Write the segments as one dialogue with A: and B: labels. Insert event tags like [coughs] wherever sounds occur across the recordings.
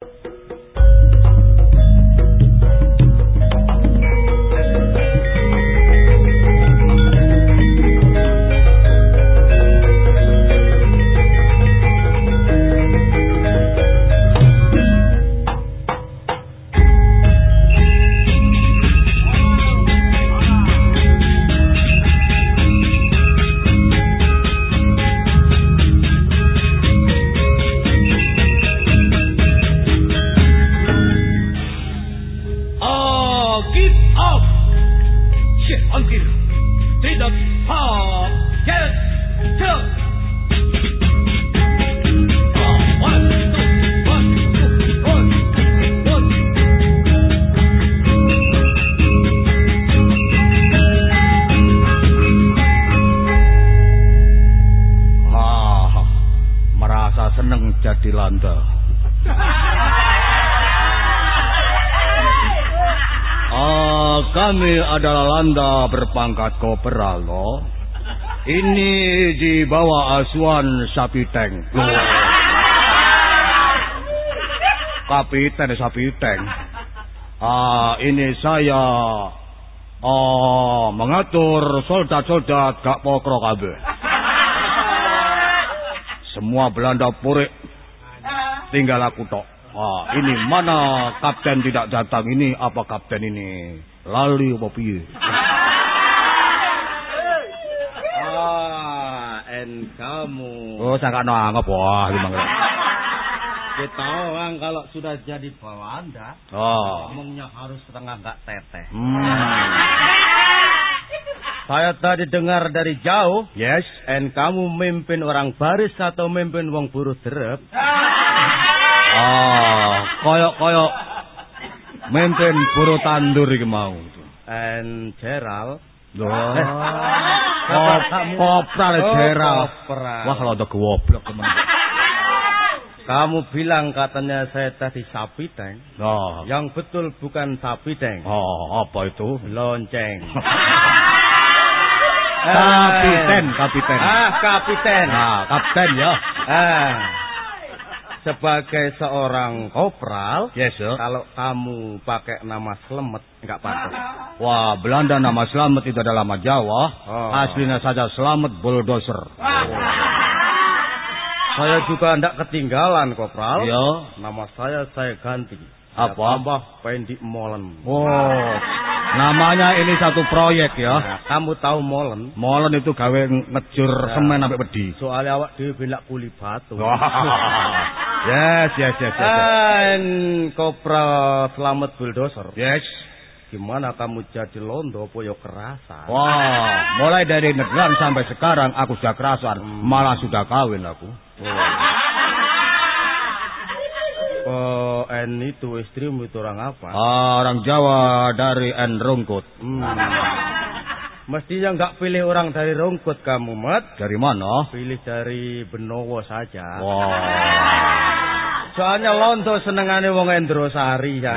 A: Kami landa berpangkat koperal, loh. Ini di bawah asuhan sapi tank. Kapiten sapi tank. Ah, ini saya oh, mengatur soldat-soldat gak pokro kabeh. Semua Belanda purik. Tinggal aku tok. Ah, ini mana kapten tidak datang ini apa kapten ini? Lali apa piye?
B: Ah en kamu.
A: Oh sangat anggap wah gimana
B: kita orang kalau sudah jadi Belanda
A: oh.
B: ngomongnya harus setengah nggak teteh.
A: Hmm.
B: saya tadi dengar dari jauh
A: yes.
B: en kamu memimpin orang baris atau memimpin wong buruh derep
A: oh koyok koyok Menten buru tandur iki mau.
B: En Jeral.
A: Loh. Kopral Jeral. Wah, kalau ada goblok teman.
B: Kamu bilang katanya saya tadi sapi teng.
A: Oh.
B: Yang betul bukan sapi teng.
A: Oh, apa itu?
B: Lonceng.
A: kapiten, kapiten.
B: Ah, kapiten.
A: Ah, kapten ya.
B: Ah. Sebagai seorang kopral,
A: yes, sir.
B: kalau kamu pakai nama Selamat enggak pantas.
A: Wah, Belanda nama Selamat itu adalah nama Jawa.
B: Oh.
A: Aslinya saja Selamat Bulldozer. Oh.
B: Saya juga enggak ketinggalan, kopral.
A: Iya.
B: Nama saya saya ganti.
A: Apa?
B: tambah Pendi Molen.
A: Oh. Namanya ini satu proyek ya.
B: Nah, kamu tahu Molen?
A: Molen itu gawe ngejur nah. semen sampai pedi.
B: Soalnya awak dhewe belak kuli batu. [laughs]
A: yes, yes, yes, yes.
B: Dan Kopra Selamat Bulldozer.
A: Yes.
B: Gimana kamu jadi londo poyo kerasan?
A: Wah, mulai dari negara sampai sekarang aku sudah kerasan, hmm. malah sudah kawin aku. Oh.
B: Oh, N itu istrimu itu orang apa?
A: Ah, orang Jawa dari N Rungkut.
B: Hmm. Mestinya enggak pilih orang dari Rungkut kamu, Mat.
A: Dari mana?
B: Pilih dari Benowo saja.
A: Wow.
B: Soalnya Londo senengane wong Endrosari ya.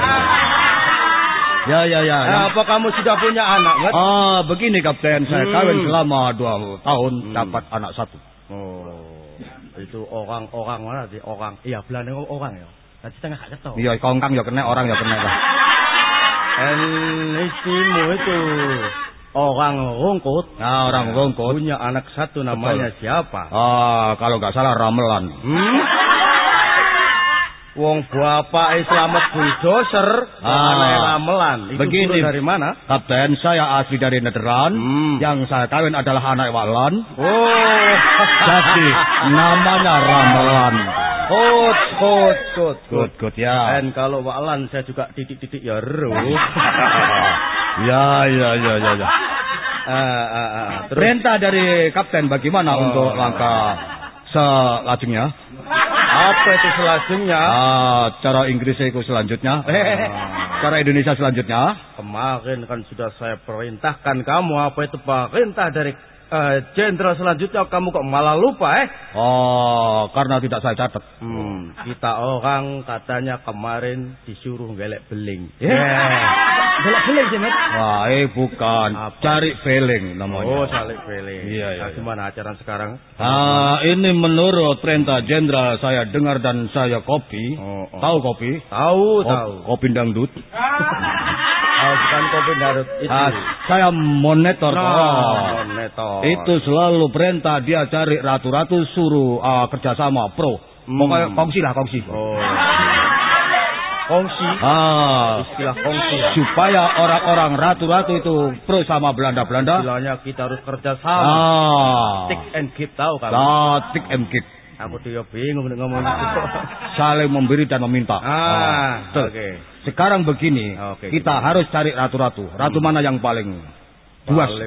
A: Ya, ya, ya.
B: Nah, apa kamu sudah punya anak, Mat?
A: Ah, begini Kapten, saya hmm. kawin selama dua tahun hmm. dapat anak satu.
B: Oh. Itu orang-orang mana sih? Orang. Iya, Belanda orang ya. Dadi setengah gak ketok.
A: Iya, kongkang ya kena, orang ya kena lah. [laughs]
B: En istimu itu orang rungkut.
A: Nah, orang rungkut.
B: Punya anak satu namanya Betul. siapa?
A: Ah, kalau nggak salah Ramelan.
B: Hmm? [laughs] Wong bapak Islamet bulldozer,
A: ah,
B: anak ramelan. Itu
A: begini
B: dari mana?
A: Kapten, saya asli dari Nederland.
B: Hmm.
A: Yang saya kawin adalah anak Walan.
B: Oh, [laughs]
A: jadi namanya Ramelan.
B: Good, good, good,
A: good, good ya.
B: Dan kalau Walan saya juga titik-titik ya ru. [laughs]
A: ya, ya, ya, ya, ya.
B: Uh, uh, uh.
A: Perintah dari kapten bagaimana oh, untuk langkah selanjutnya?
B: Apa itu selanjutnya?
A: Ah, cara Inggris itu selanjutnya. Ah. cara Indonesia selanjutnya?
B: Kemarin kan sudah saya perintahkan kamu apa itu perintah dari Eh, jenderal uh, selanjutnya kamu kok malah lupa eh?
A: Oh, karena tidak saya catat.
B: Hmm, kita orang katanya kemarin disuruh gelek beling.
A: Yeah.
C: Golek beling sih, Met.
A: Wah, eh bukan.
B: Apa?
A: Cari beling namanya.
B: Oh, salik feeling.
A: Iya, iya,
B: Nah,
A: iya.
B: gimana acara sekarang?
A: Ah, ini menurut perintah jenderal saya dengar dan saya kopi.
B: Oh, oh.
A: Tahu kopi?
B: Tahu,
A: Ko-
B: tahu.
A: Kopi dangdut.
B: Oh, bukan kopi darut itu.
A: Ah, saya monitor.
B: Nah,
A: Oh.
B: monitor.
A: Itu selalu perintah dia cari ratu-ratu suruh ah, kerjasama pro.
B: Hmm.
A: Pokoknya kongsi lah kongsi.
B: Oh. Kongsi.
A: Ah,
B: Istilah kongsi.
A: supaya orang-orang ratu-ratu itu pro sama Belanda-Belanda.
B: Istilahnya kita harus kerja sama.
A: Ah,
B: Take and give tahu kamu.
A: Latik and kick.
B: Aku tuh ya bingung ngomong gitu. [laughs]
A: Saling memberi dan meminta.
B: Ah,
A: betul.
B: oke.
A: Sekarang begini,
B: Oke,
A: kita harus cari ratu-ratu. Ratu mana yang paling buas? [laughs]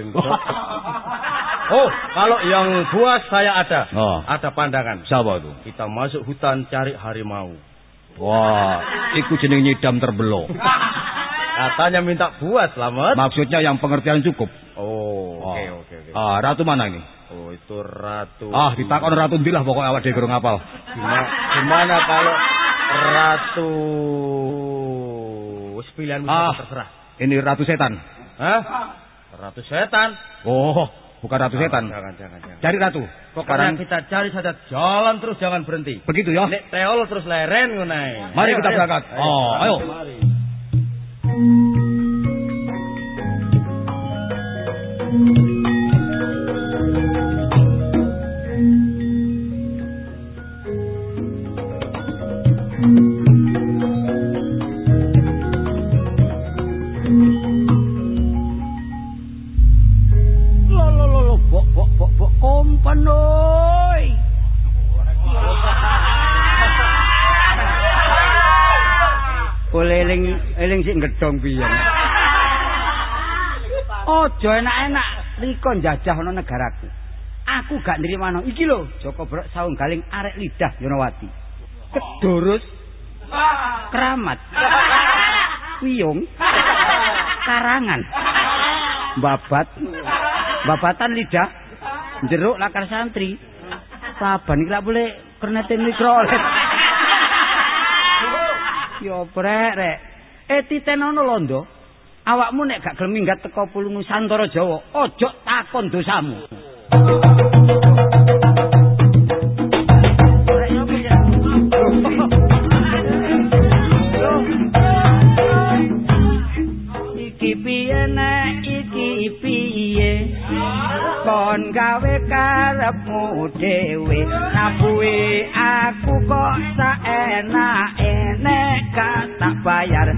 B: Oh, kalau yang buas saya ada.
A: Oh.
B: Ada pandangan.
A: Siapa itu?
B: Kita masuk hutan cari harimau.
A: Wah, iku jeneng nyidam terbelo. [laughs]
B: Katanya minta buas, selamat.
A: Maksudnya yang pengertian cukup.
B: Oh, oke
A: Oh.
B: oke oke.
A: Ah, ratu mana ini?
B: Oh, itu ratu.
A: Ah, ditakon ratu ndilah pokoknya awak dhewe kurang ngapal.
B: Gimana, gimana kalau ratu pilihan
A: Ah.
B: terserah.
A: Ini ratu setan.
B: Hah? Ratu setan.
A: Oh, bukan ratu setan.
B: Jangan, jangan, jangan.
A: Cari ratu.
B: Pokoknya
A: Sekarang
B: kita cari saja jalan terus jangan berhenti.
A: begitu ya.
B: Nek teol terus leren ngono ae.
A: Mari
B: Ayo,
A: kita
B: ayo.
A: berangkat. Oh, ayo.
B: Mari.
C: Oi. Boleh eling eling sik gedhong piye. Ojo enak-enak riko njajah ana negaraku. Aku gak nrimano. Iki lho, Joko Brok saung galing arek lidah Yonowati. Kedurus keramat. Wiyung karangan. Babat babatan lidah jeruk lakar santri. Saban iki lak boleh kernete mikrolet. [laughs] Yo brek rek. Eh titenono londo awakmu nek gak gelem minggat teko pulau Nusantara Jawa ojo takon dosamu kon gawe karepmu dhewe. Nabuhe aku kok saenake nek gak tak bayar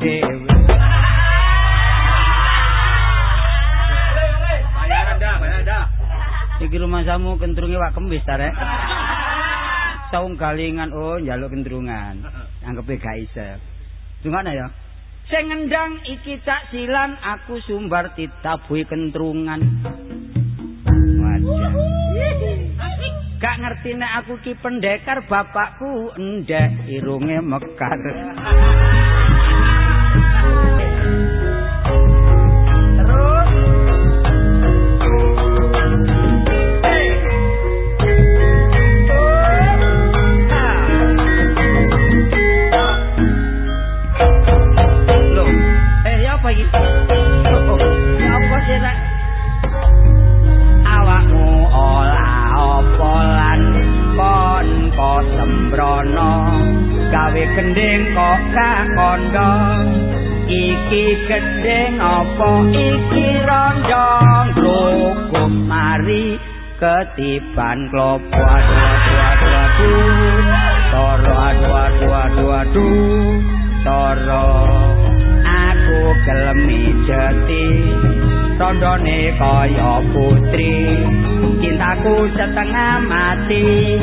C: dhewe.
B: Dah, bayaran dah.
C: iki rumah samu kentrunge wak kembis ta rek? [laughs] Saung galingan oh njaluk kentrungan. Anggepe gak iso Dungane ya Sing ngendang iki cak silan aku sumbar ditabuhi kentrungan. Gak ngerti nek aku ki pendekar bapakku endek irunge mekar. Ketiban klopo aduh aduh aduh aduh toro aduh aduh aduh aduh toro aku gelemi jeti rondone kaya putri cintaku setengah mati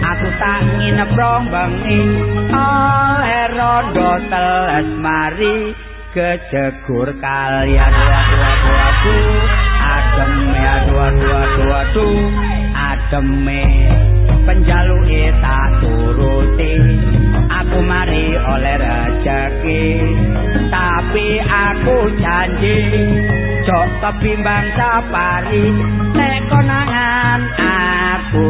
C: aku tak nginep rong bengi oleh rondo teles mari kejegur kalian aduh aduh aduh ademe aduh aduh aduh aduh ademe penjaluke tak turuti. Aku mari oleh rezeki tapi aku janji cok kebimbang sapari nek konangan aku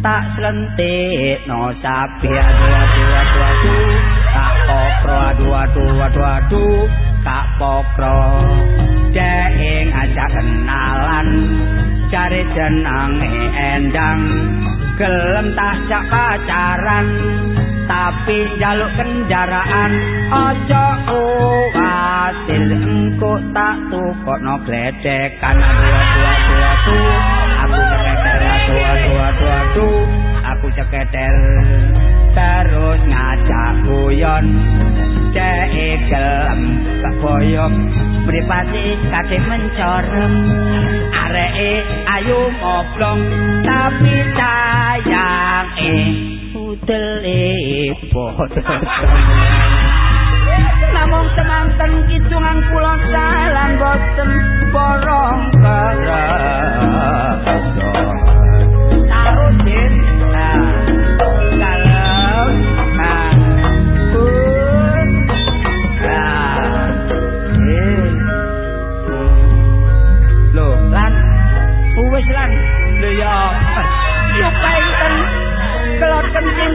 C: tak selentik no sapi. Aduh aduh aduh aduh. Tak kokro aduh aduh aduh aduh. Pokro. Dek ngajak kenalan Cari jenange endang Gelem tak jak pacaran. Tapi jaluk kendaraan Ojo kuatir Engko tak tukok no gledekan. Dua dua dua dua Aku ceketer Dua dua dua dua Aku ceketer keboyok Pripati kate mencorem. Areke ayu moblong Tapi sayang eh Udele bodoh Namun semanten kicungan kulon salam boten borong kerap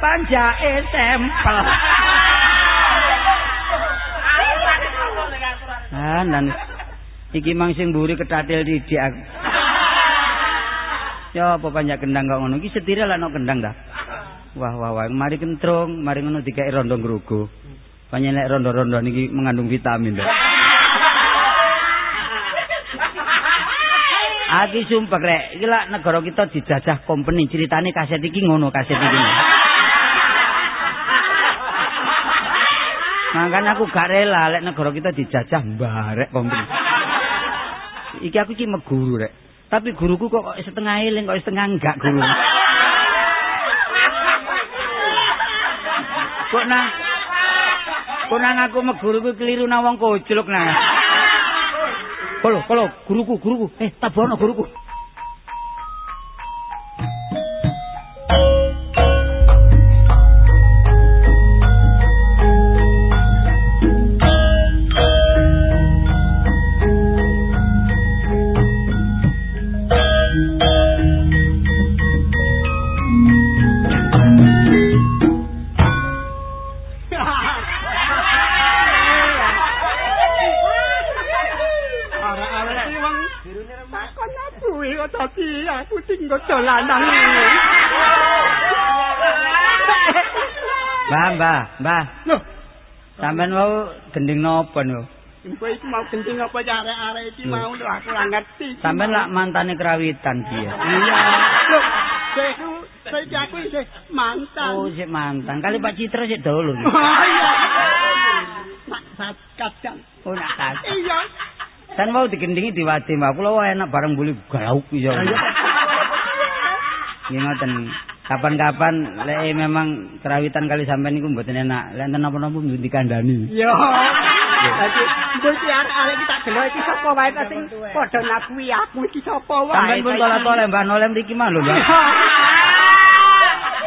C: panjake tempel Ah, dan iki mang sing mburi ketatil didik aku. Ya apa panjak kendang kok ngono iki setire lah no kendang dah. Wah wah wah mari kentrung, mari ngono dikek rondo ngrugo. Panjenengan rondo-rondo niki mengandung vitamin dah. Aki sumpah rek, iki lak negara kita dijajah company, ceritane kaset iki ngono kaset iki. Makanya aku gak rela lek negara kita dijajah barek company. Iki aku iki meguru rek. Tapi guruku kok setengah eling kok setengah enggak guru. Kok nang Kok nang aku meguruku keliru nang wong kojlok nang. Kalau, kalau, guruku, guruku. Eh, tabono guruku.
D: Sing godo lanang.
C: Mbah, mbah, mbah.
D: Loh,
C: Sampeyan wau gending napa niku?
D: kowe iki mau kencing apa ya arek-arek iki mau lho aku ora ngerti.
C: Sampeyan lak mantane krawitan dia.
D: Iya. Loh, seku saya aku isih mantan.
C: Oh, sik mantan. Kali Pak Citra sik dulu.
D: Oh, iya. Nak sat kadang.
C: Oh, nak kas.
D: Iya.
C: Kan mau digendingi diwadi, Mbak. Kula wae enak bareng buli gauk iso. Nggih ngoten. Kapan-kapan lek memang kerawitan kali sampean niku mboten enak. Lek enten napa-napa mesti dikandani.
D: Yo. Dadi iki iki sapa wae ta sing padha ngakui aku iki sapa wae.
C: Sampeyan pun Mbak Nolem mriki mah lho, Mbak.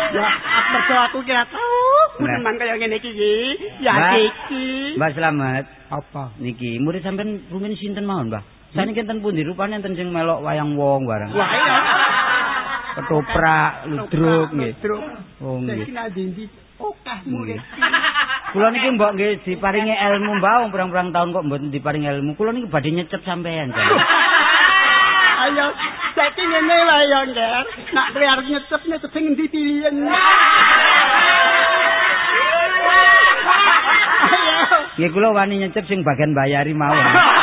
D: Ya, mergo aku kira tau meneman kaya ngene iki iki. Ya iki.
C: Mbak selamat.
D: Apa?
C: Niki murid sampean rumen sinten mawon, Mbah? Saniki enten pundi rupane enten sing melok wayang wong bareng.
D: Wah, iya.
C: Ketoprak, ludruk nggih.
D: Ludruk.
C: Oh nggih.
D: Saiki ndi okah murid.
C: Kula niki mbok nggih diparingi ilmu Mbah wong pirang-pirang tahun kok mboten diparingi ilmu. Kula niki badhe nyecep sampean. [laughs]
D: Ayo, saiki ngene wae ya, Nger. Nak kowe arep nyecep nyecep sing endi. [laughs] Ayo.
C: Nggih kula wani nyecep sing bagian bayari mawon. [laughs]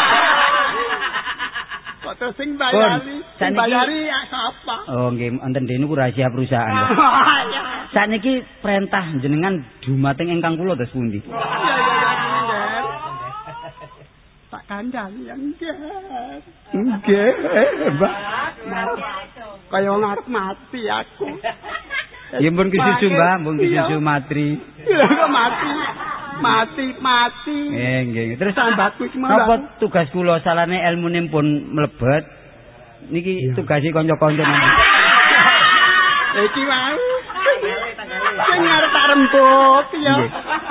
D: Kok sing bayari, sing bayari ya sapa?
C: Oh nggih enten dene rahasia perusahaan. Mbah.
D: Ayo.
C: Saniki perintah jenengan dumateng ingkang kula terus pundi?
D: Ya ya ya, Nger. Tak kandhani ya. Nggih, Mbak. Kaya ngarep mati aku.
C: Ya pun kisusu Mbah, pun kisusu matri.
D: Ya kok mati. Mati mati.
C: Eh nggih. Terus
D: sambatku iki
C: Napa tugas kula salane ilmune pun mlebet. Niki tugasi kanca-kanca [laughs] nanti.
D: Iki wae. Sing arep tak rembug ya.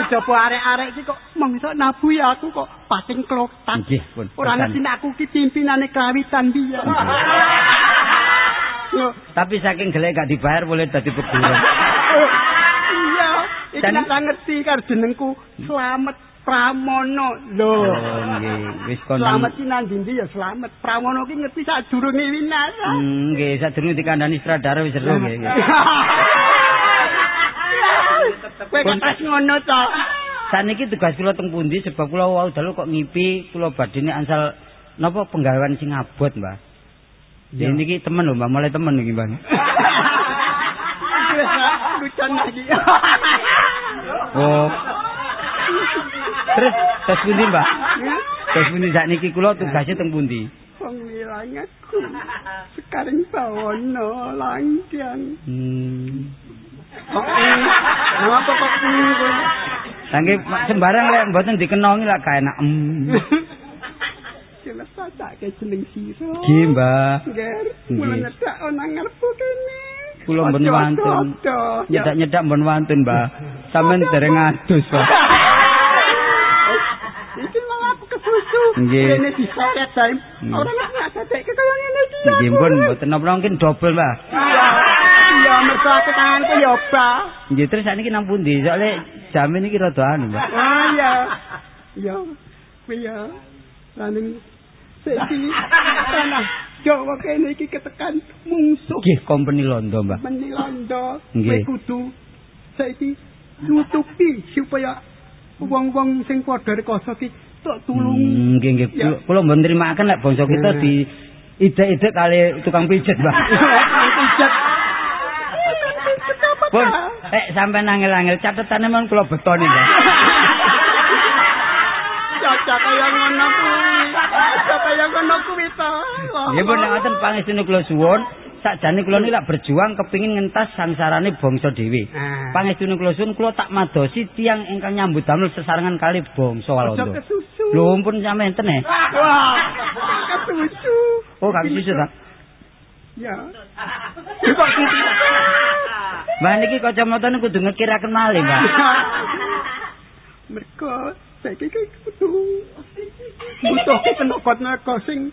D: Kejaba arek-arek iki kok mongso nabu ya aku kok pating klotak.
C: Nggih, pun.
D: Ora ngerti aku ki pimpinane kawitan biyen. Yo,
C: Tapi saking gelek gak dibayar boleh dadi pegulat. [laughs]
D: iki
C: Dan-
D: nek tak ngerti karo jenengku Slamet Pramono. Lho.
C: Oh nggih, wis kon.
D: Slamet ki nang ndi ya Slamet. Pramono ki ngerti sadurunge winasa.
C: Hmm, nggih, sadurunge dikandani sutradara wis seru nggih. [laughs]
D: Kowe kok ngono to.
C: Saniki tugas kula teng pundi sebab kula wau dalu kok ngipi kula badine ansal napa penggawean sing abot, Mbah. Ya niki temen lho, Mbah, mulai temen niki, Mbah. [laughs]
D: Lucan lagi. [laughs]
C: Oh. Terus tes pundi, Mbah? Tes pundi sakniki kula tugasnya teng pundi?
D: Wong wilang aku. Sekarang langkian.
C: Hmm.
D: Kok? Ngapa kok ini?
C: Sangge sembarang lek mboten dikenongi lak gak enak. Hmm.
D: Jelas tak jeneng sira.
C: Nggih, Mbah.
D: Ger,
C: Nggih.
D: mulai nyedak ana ngarepku kene.
C: Kula wantun.
D: ojo, ojo.
C: Nyedak-nyedak mbon wantun, Mbah. Sampeyan dereng adus, Mbah.
D: Iki mau aku kesusu.
C: Nggih.
D: Kene diseret dae.
C: Hmm.
D: Ora nek ngadek kaya ngene iki.
C: Nggih, mbon mboten napa mungkin double, Mbah.
D: Iya. Iya, mergo aku tanganku ya obah.
C: Nggih, terus sakniki nang pundi? Soale jamin iki rada anu, Mbah.
D: Ah iya. Iya. Kuwi ya. Laning saiki tanah Jawa kene iki ketekan mungsuh.
C: Nggih, company Londo, Mbah.
D: Menilondo.
C: Nggih.
D: Kowe kudu saiki nutupi supaya wong-wong sing padha rekoso ki tok tulung.
C: Hmm, Nggih, nggih. Kula- mbon nrimaken lek bangsa kita di ide-ide kali tukang pijet, Mbah.
D: Pijat.
C: Pun, eh sampean angel-angel catetane mon kula betoni, Mbah. [laughs]
D: Kaya ngono kuwi. Kaya ngono kuwi to.
C: Nggih pun nek ngoten pangestune kula suwun, sakjane kula niki lak berjuang kepingin ngentas sangsarane bangsa dhewe.
D: Ah.
C: Pangestune kula suwun kula tak madosi tiang ingkang nyambut damel sesarengan kali bangsa Walanda. Lho pun sampean enten eh.
D: Wah. Kesusu.
C: Oh, gak susu ta.
D: Ya.
C: Mbah niki kacamatane kudu ngekiraken malih, Mbah.
D: Mergo saiki ki kudu butuh tenaga tenaga sing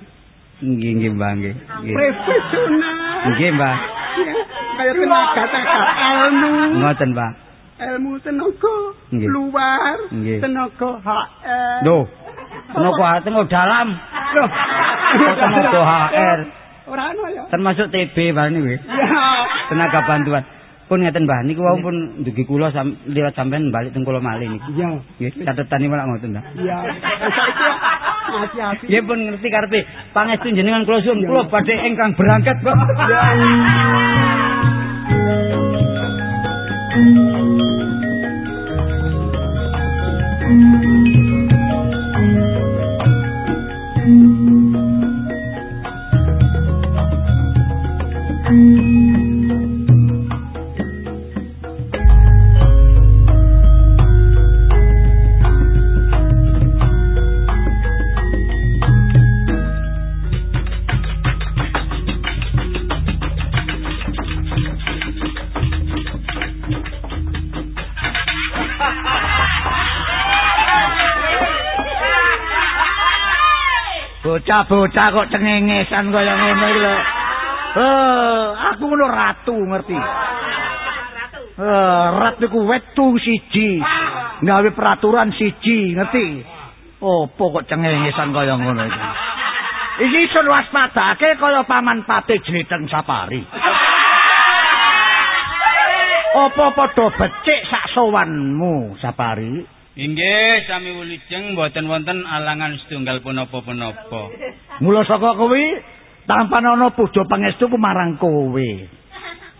C: Nggih, nggih, Mbah, nggih.
D: Profesional.
C: Nggih, Mbah.
D: Ya, Kaya tenaga tenaga ilmu,
C: Ngoten, Mbah.
D: ilmu tenaga luar, tenaga HR.
C: Lho. Tenaga hati mau dalam.
D: Loh.
C: Kok tenaga HR?
D: Ora ono ya.
C: Termasuk TB niku.
D: Ya.
C: Tenaga bantuan. Pun ngeten Mbah, niku wau pun ndugi kula sam, liwat sampean balik teng kula malih niki.
D: Iya.
C: Nggih, catetane malah ngoten ta.
D: Iya. Saiki masih api.
C: Nggih pun ngerti karepe pangestu jenengan kula suwun kula badhe ingkang berangkat, Pak.
E: Bocah-bocah kok cengengesan kaya ngono iki lho. Eh, aku ngono ratu ngerti. Eh, rat niku wetu siji. Gawe peraturan siji, ngerti? Opo kok cengengesan kaya ngono iki? Iki iso waspadake kaya paman pate jliteng sapari. Apa padha becik sak sowanmu sapari?
F: Inggih, sami wilujeng mboten wonten alangan setunggal punapa-punapa.
E: Mula saka kuwi tampan ana puja pangestu marang kowe.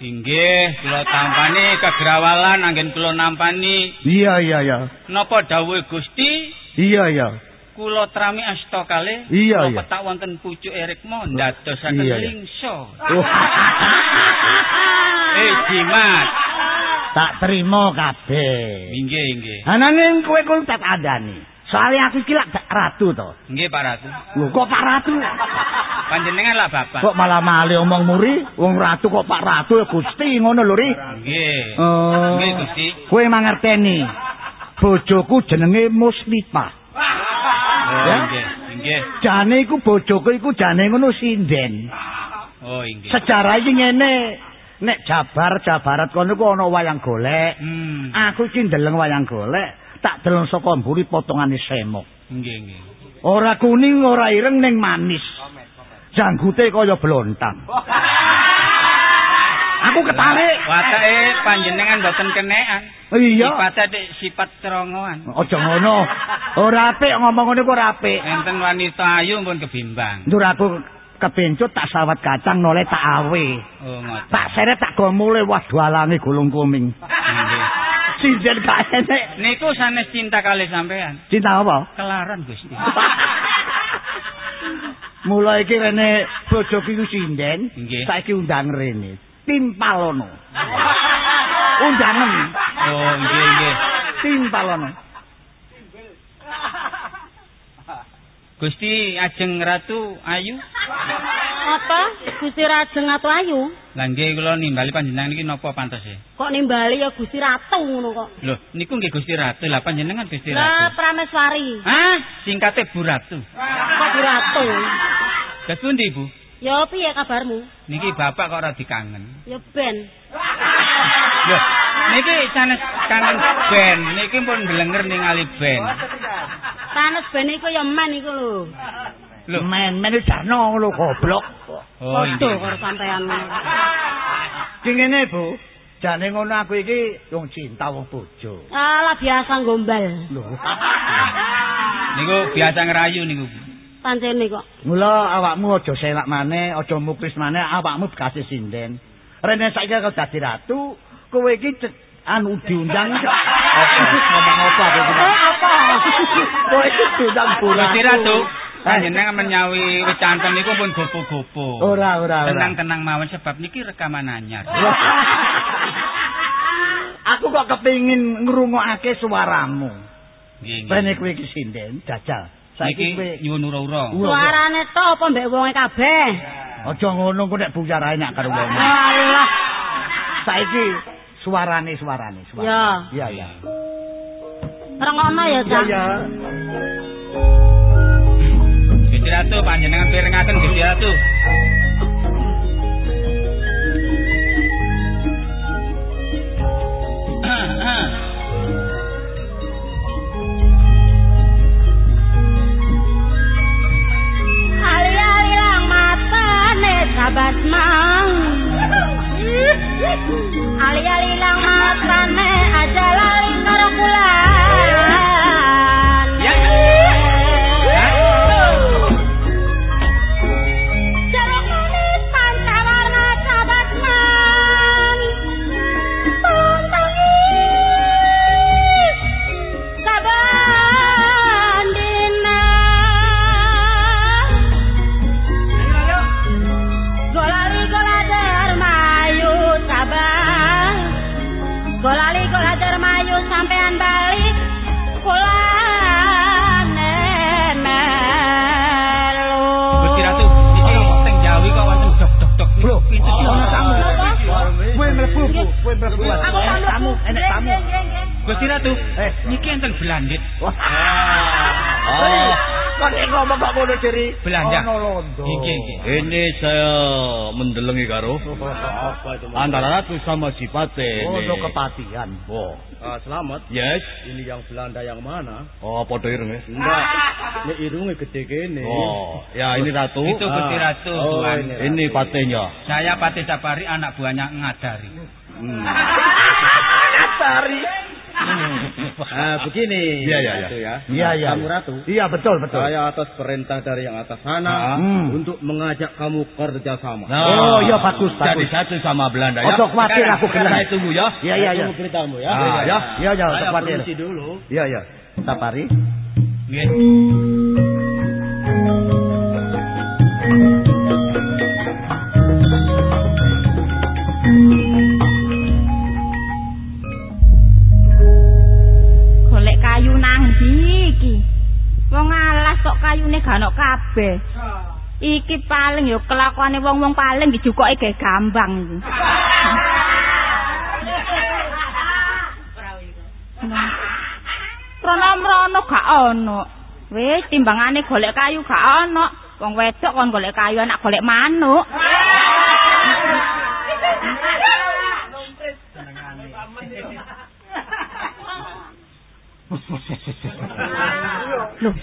F: Inggih, kula tampani kegrawalan anggen kula nampani
E: Iya iya iya.
F: napa dawuh Gusti
E: Iya iya.
F: Kula trami asta kalih
E: Iya, iya.
F: petak wonten pucuk erikma ndadosaken
E: Iya, iya.
F: lingso.
E: Oh. [laughs]
F: Eh, jimat.
E: Tak terima kabeh.
F: Inggih, inggih.
E: Ananging kowe kuwi tak andani. Soale aku iki lak ratu to.
F: Nggih, Pak Ratu.
E: Lho kok Pak Ratu?
F: Panjenengan lah Bapak.
E: Kok malah male omong muri? Wong ratu kok Pak Ratu ya Gusti ngono lho ri.
F: Nggih.
E: Oh.
F: Nggih, Gusti.
E: Kowe mangerteni. Bojoku jenenge Muslimah.
F: Oh,
E: Ya?
F: nggih.
E: Jane iku bojoku iku jane ngono sinden.
F: Oh, inggih.
E: Sejarah iki ngene. Nek Jabar Jabarat kono ku ana wayang golek.
F: Hmm.
E: Aku iki ndeleng wayang golek, tak deleng saka mburi potongane semok.
F: Nggih, nggih.
E: Ora kuning, ora ireng ning manis. Janggute kaya blontang. [laughs] Aku ketarik.
F: Watake panjenengan boten kenekan.
E: Iya.
F: Sipate dik sifat cerongoan.
E: Aja ngono. Ora apik ngomong ngono ku ora apik.
F: Enten wanita ayu pun kebimbang.
E: Ndur aku kebencut tak sawat kacang noleh tak awe.
F: Oh.
E: Tak seret tak gomule wah dualange gulung kuming.
F: Nggih.
E: Sinden gak enek.
F: Niku sanes cinta kali sampean.
E: Cinta apa?
F: Kelaran, Gusti.
E: Mulai iki rene bojoku iku sinden, saiki undang rene. Timpalono. Undangan
F: Oh, nggih, nggih.
E: timpalono.
F: Gusti Ajeng Ratu Ayu.
G: Apa? Gusti Rajeng atau Ayu?
F: Lah nggih kula nimbali panjenengan niki napa pantese?
G: Kok nimbali ya Gusti Ratu ngono kok.
F: Lho, niku nggih Gusti Ratu. Lah panjenengan Gusti
G: Lah
F: Ratu.
G: Prameswari.
F: Hah? Singkate Bu Ratu.
G: Kok Bu Ratu?
F: Ket pundi, Bu?
G: Ya piye kabarmu?
F: Niki bapak kok ora dikangen.
G: Ya ben.
F: Lho, niki sanes kangen ben. Niki pun blenger ningali ben.
G: Sanes ben iku ya men iku lho.
F: Lho,
E: Men men jarno lho goblok.
F: oh inggih.
G: karo sampean.
E: Ki ngene, Bu. Jane ngono aku iki wong cinta wong bojo.
G: Alah biasa gombal.
E: Lho.
F: Niku biasa ngerayu niku.
G: Pancene kok.
E: Mula awakmu aja selak maneh, aja muklis maneh, awakmu bekasi sinden. Rene saiki kok dadi ratu, kowe iki anu diundang. Ngomong apa kowe
G: apa?
E: Kowe iki diundang bulan.
F: Gusti Ratu, panjenengan menyawi wis canten niku pun gopo-gopo.
E: Ora, ora, ora.
F: Tenang-tenang mawon sebab niki rekaman anyar.
E: Aku kok kepengin ngrungokake suaramu.
F: Nggih.
E: Rene kowe iki sinden, jajal. Saiki kowe
F: nyuwun.
E: Ura.
G: Suarane to apa mbek wonge kabeh?
E: aja ngono kok nek bujarae nak karo wong.
G: Alah.
E: Saiki suarane suarane suarane.
G: Ya.
E: Iya, iya.
G: Rengokno ya, Cak.
E: iya.
F: Gusti Ratu panjenengan pirengaken Gusti Ratu.
G: Sabat mang. [laughs] Ali-ali lang matane aja lali karo bulan.
E: Kowe Enek
G: pamit,
E: tamu, enek
G: Nggih,
E: tamu.
F: Gusti Ratu,
E: Eh.
F: niki enten Belandit.
E: Wah.
A: Oh.
E: Kok nek ngomong kok ngono diri?
F: Belanja.
E: Ono londo.
F: Nggih, nggih.
A: Ini saya mendelengi karo
E: Apa itu?
A: antara ratu sama si Pate.
E: Ono kepatihan.
A: Oh,
B: Ah, selamat.
A: yes.
B: Ini yang Belanda yang mana?
A: Oh, podo ireng ya.
B: Enggak. Ini irungnya gede gini.
A: Oh, ya ini ratu.
F: Itu Gusti
B: Ah.
F: Ratu,
B: Oh,
F: Tuan.
B: ini.
A: Ini patenya.
F: Saya Pati Sapari anak buahnya Ngadari.
A: Hmm.
E: Tari.
B: Nah, [laughs] begini.
A: Iya, iya, iya.
B: ya.
E: Iya, iya.
B: Kamu ratu.
E: Iya, betul, betul.
B: Saya atas perintah dari yang atas sana
E: Hmm.
B: untuk mengajak kamu kerja sama.
A: Nah,
E: Oh, iya, bagus,
A: Jadi
E: bagus.
A: satu sama Belanda ya.
E: Ojo khawatir, aku gelem.
A: Saya tunggu ya.
E: Iya, iya, iya.
B: Tunggu beritamu ya.
A: Ah,
E: Iya,
A: ya.
E: Iya, iya,
B: Saya
E: khawatir.
B: dulu.
E: Iya, iya. Sapari.
F: Nggih.
H: Kayune gak ono kabeh. Iki paling ya kelakuane wong-wong paling dijukoke gawe gambang iki. Rono-rono gak ono. Wis timbangane golek kayu gak ono. Wong wedok kon golek kayu anak golek manuk. Loh.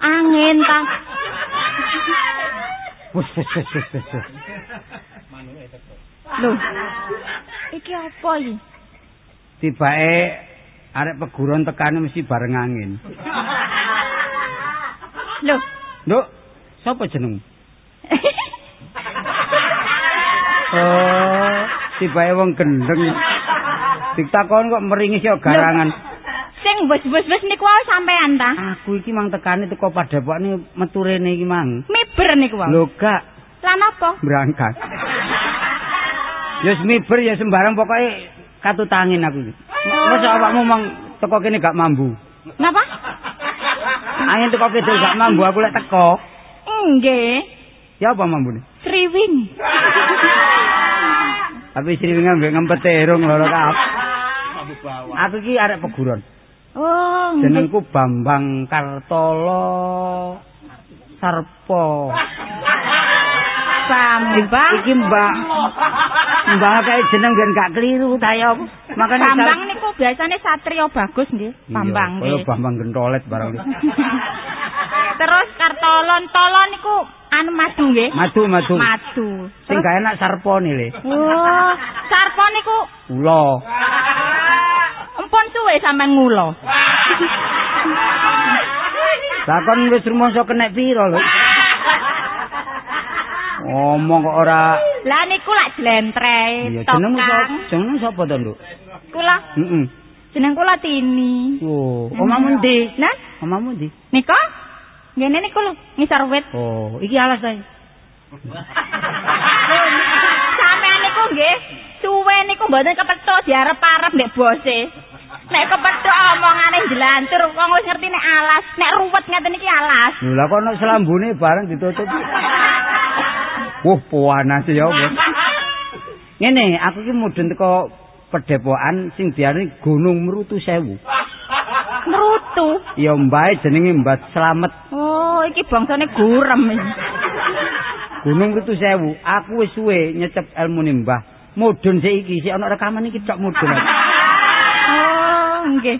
H: Angin ta. Loh. Iki apa iki?
C: Tibake arek peguron tekane mesti bareng angin.
H: Loh.
C: Nduk, sapa jeneng? [laughs] Oh, tibake wong gendeng. Ditakon kok meringis yo garangan.
H: Sing wis-wis niku wae sampean ta?
C: Aku iki mang tekane teko padhepokne metu rene iki mang.
H: Miber niku wae.
C: Lho gak
H: Lan apa?
C: berangkat. Ya miber ya sembarang pokoke katutangin aku iki. Masa awakmu mang teko kene gak mambu.
H: Napa?
C: Angin teko kidul gak mambu aku lek teko.
H: Nggih.
C: Ya apa mambune?
H: Sriwing.
C: Tapi sriwinge mbek ngempet terung lho kap. Aku iki arek peguron.
H: Oh.
C: Jenengku Bambang Kartolo Sarpo.
H: Bambang.
C: Iki Mbak. Mbak kae jeneng biyen gak keliru ta ya. Makane
H: Bambang niku biasane satrio bagus nggih. Bambang
C: Kaya
H: nggih.
C: Bambang gentolet barang. [laughs]
H: Terus kartolon tolon niku anu madu nggih.
C: Madu madu.
H: Madu.
C: Sing gak enak sarpone le.
H: Oh, sarpo niku
C: Ula. [laughs]
H: empun suwe sampean ngulo. [laughs]
C: Lah kon wis rumangsa kenek pira lho? Ngomong kok ora
H: Lah niku lak jlentre,
C: Iya sapa?
H: tokang.
C: Jenengmu sapa to, Nduk?
H: Kula
C: Heeh.
H: jeneng kula Tini.
C: Oh, omahmu ndi?
H: Lah,
C: Omahmu ndi?
H: nika ngene niku lho, ngisor wit.
C: Oh, iki alas ae. [laughs]
H: Sampeyan niku nggih, suwe niku mboten kepethuk diarep-arep ndek bose. Nek kepethuk omongane jelantur, wong wis ngerti nek alas, nek ruwet ngeten iki alas.
C: Lho lah kok ono selambune bareng ditutup. Wah, panas ya. Ngene, aku iki mudhun teko pedepokan sing diarani Gunung Merutu Sewu.
H: Merutu.
C: Ya mbae jenenge Mbah Slamet.
H: Oh, iki bangsane gurem.
C: Gunung Merutu Sewu. Aku wis suwe nyecep ilmune Mbah. Mudhun sik iki, sik ana rekaman iki tok mudhun.
H: Nggih.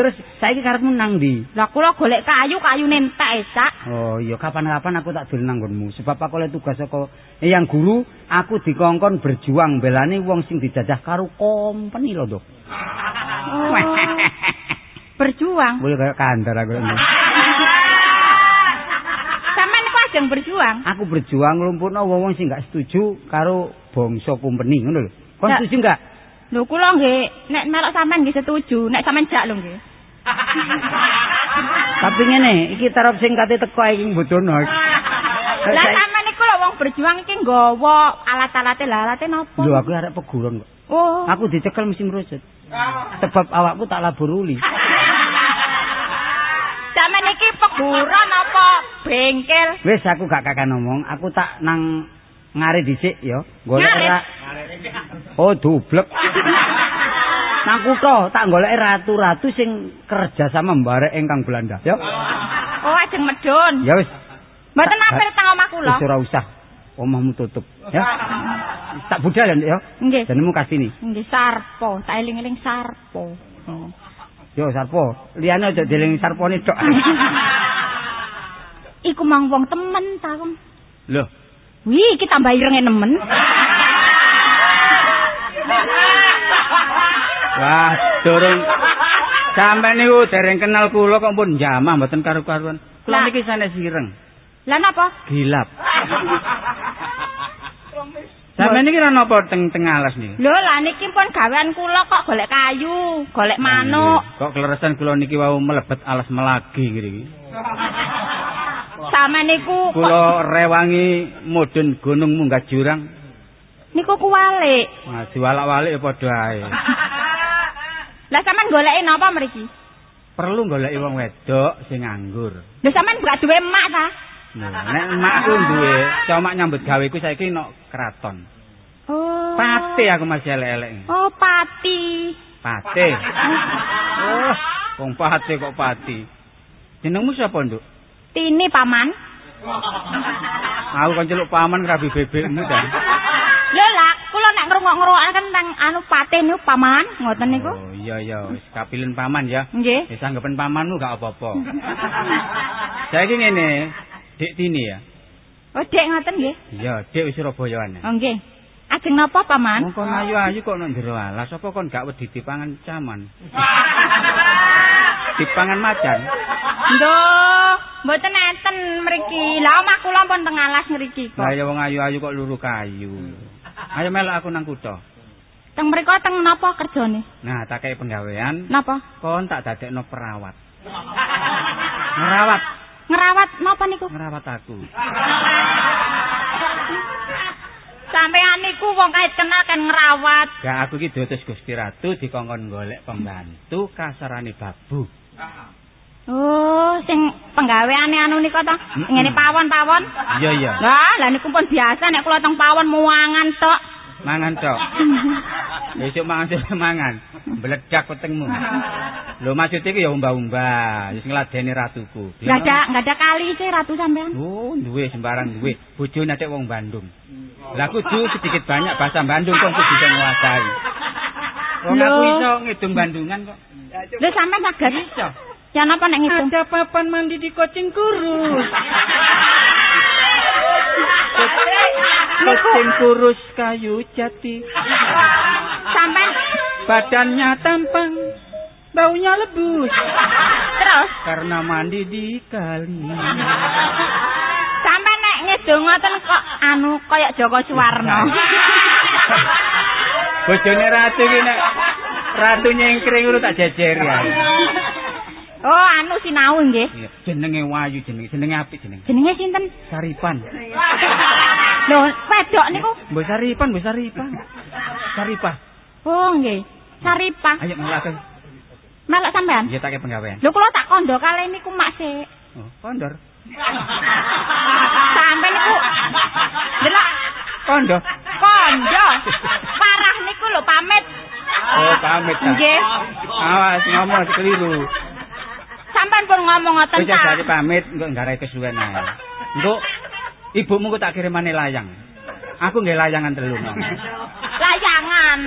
C: Terus saiki karepmu nang ndi?
H: Lah kula golek kayu, kayune entek esak.
C: Oh iya kapan-kapan aku tak dolen nang nggonmu sebab aku oleh tugas saka yang guru aku dikongkon berjuang belani wong sing dijajah karo company lho Dok.
H: Oh. Berjuang.
C: Kowe kaya kandar aku.
H: Sampeyan niku ajeng berjuang.
C: Aku berjuang nglumpukno wong-wong sing gak setuju karo bangsa company ngono lho. Kon setuju enggak?
H: Lho kula nggih, nek melok sampean nggih setuju, nek sampean jak lho nggih. [laughs]
C: Tapi ngene, iki tarap sing kate teko iki mbudono.
H: Lah sampean niku lho wong berjuang iki nggawa alat-alate lah alate napa?
C: Lho aku arek peguron kok.
H: Oh.
C: Aku dicekel mesti merusut. Sebab awakku tak laburuli. [laughs]
H: Sampeyan iki peguron apa bengkel?
C: Wis aku gak kakak ngomong, aku tak nang ngare dhisik ya. Golek
H: Ngarit?
C: ra. Oh, dublek. [laughs] nang kutha tak golek ratu-ratu sing kerja sama mbarek ingkang Belanda, ya.
H: Oh ajeng medun.
C: Ya wis,
H: Mboten nampil teng omah kula.
C: wis ora usah. Omahmu tutup, ya. Tak budal ya.
H: Nggih.
C: Jenengmu Kastini.
H: Nggih Sarpo, tak eling-eling Sarpo. Oh.
C: Yo Sarpo, liyane aja dieling Sarpone tok. [laughs]
H: Iku mang wong temen ta wong.
C: Loh,
H: Wih, iki tambah irenge nemen.
C: wah, durung sampean niku dereng kenal kula kok pun jamah mboten karu-karuan. Kula niki sanes ireng.
H: Lah napa?
C: Gilap. [laughs] Sampeyan iki ra napa teng teng alas niki?
H: Lho, lah niki pun gawean kula kok golek kayu, golek manuk.
C: Kok kleresan kula niki wau mlebet alas melagi niki. [laughs]
H: Sama niku
C: Kula rewangi mudhun gunung munggah jurang.
H: niku kuwalik.
C: Wah, diwalak-walik padha ae. [laughs]
H: Lah sampean goleki napa mriki?
F: perlu golek wong wedok sing nganggur.
H: Lho sampean gak duwe emak ta?
F: Nek emakku duwe, cuma nyambut gawe ku saiki nok keraton.
H: Oh.
F: Pati aku masih elek-elek.
H: Oh, pati.
F: Pati. Oh, wong pati kok pati. Jenengmu sapa, Nduk?
H: Tini paman.
F: Aku kan celuk paman rabi bebekmu ta.
H: Lho lah, kula nek ngrungok-ngrungokaken teng anu pati niku paman, ngoten niku.
F: Oh iya iya, wis kapilen paman ya.
H: Nggih.
F: Wis anggapan pamanmu gak apa-apa. Saiki ngene, Dik Tini ya.
H: Oh, Dek ngoten nggih.
F: Iya, Dik wis Surabayaan.
H: Oh, nggih. Ajeng napa paman?
F: Wong ayu-ayu kok nang jero alas, apa kon gak wedi dipangan caman? [laughs] dipangan macan.
H: Nduh, mboten enten mriki. Lah omah kula pun teng alas ngriki kok.
F: Lah ya wong ayu-ayu kok luru kayu. Ayo melok aku nang kutho.
H: Teng mriko teng napa kerjane?
F: Nah, tak kei penggawean,
H: Napa?
F: kon tak dadekno perawat. Ngerawat,
H: Ngerawat napa niku?
F: ngerawat aku.
H: Sampean niku wong kait kenal kan ngerawat.
F: Gak aku iki diutus Gusti Ratu dikongkon golek pembantu kasarane babu.
H: Oh, sing penggaweane anu niku to. Ngene pawon-pawon.
F: Iya iya,
H: Lah, lah niku pun biasa nek kula teng pawon muangan tok.
F: mangan tok. [laughs] Besok mangan [laughs] sik mangan. Meledak wetengmu. Lho maksud iki ya umba-umba, wis ngladeni ratuku.
H: Enggak ada enggak ada kali sih ratu sampean.
F: Oh, duwe sembarang duwe. Bojone nek wong Bandung. Lah kudu sedikit banyak bahasa Bandung kok kudu bisa nguasai. Wong aku iso ngidung Bandungan kok.
H: Lho sampean saged.
F: Iso.
H: Ya napa nek ngitung?
I: Ada papan mandi di kocing kurus. [laughs]
F: Kucing kurus kayu jati,
H: Sampean
F: badannya tampang, baunya lebus
H: terus
F: karena mandi di kali.
H: sampean nek ngidung ngoten kok anu kaya Joko Suwarno.
F: Bojone ratu ki nek ratu nyengkring ngono tak jejer ya. [laughs]
H: Oh, anu sinau nggih.
F: Jenenge Wayu jenenge, jenenge apik jenenge.
H: Jenenge sinten?
F: Saripan.
H: Lho, wedok niku.
F: Mbok Saripan, mbok Saripan. Saripah.
H: Oh, nggih. Saripah.
F: Ayo ngelakuin.
H: Melok sampean.
F: Iya tak penggawean.
H: Lho kula tak kondo kali niku mak sik.
F: Oh, kondor.
H: Sampeyan niku delok
F: Kondo.
H: kondo. Parah niku lho pamit.
F: Oh, pamit.
H: Nggih.
F: Awas ngomong keliru.
H: Sampeyan pun ngomong ngoten
F: Wis jadi
H: ta.
F: pamit engko nggarai kesuwen ae. Engko ibumu tak kirimane layang. Aku nggih layangan telu.
H: Layangan.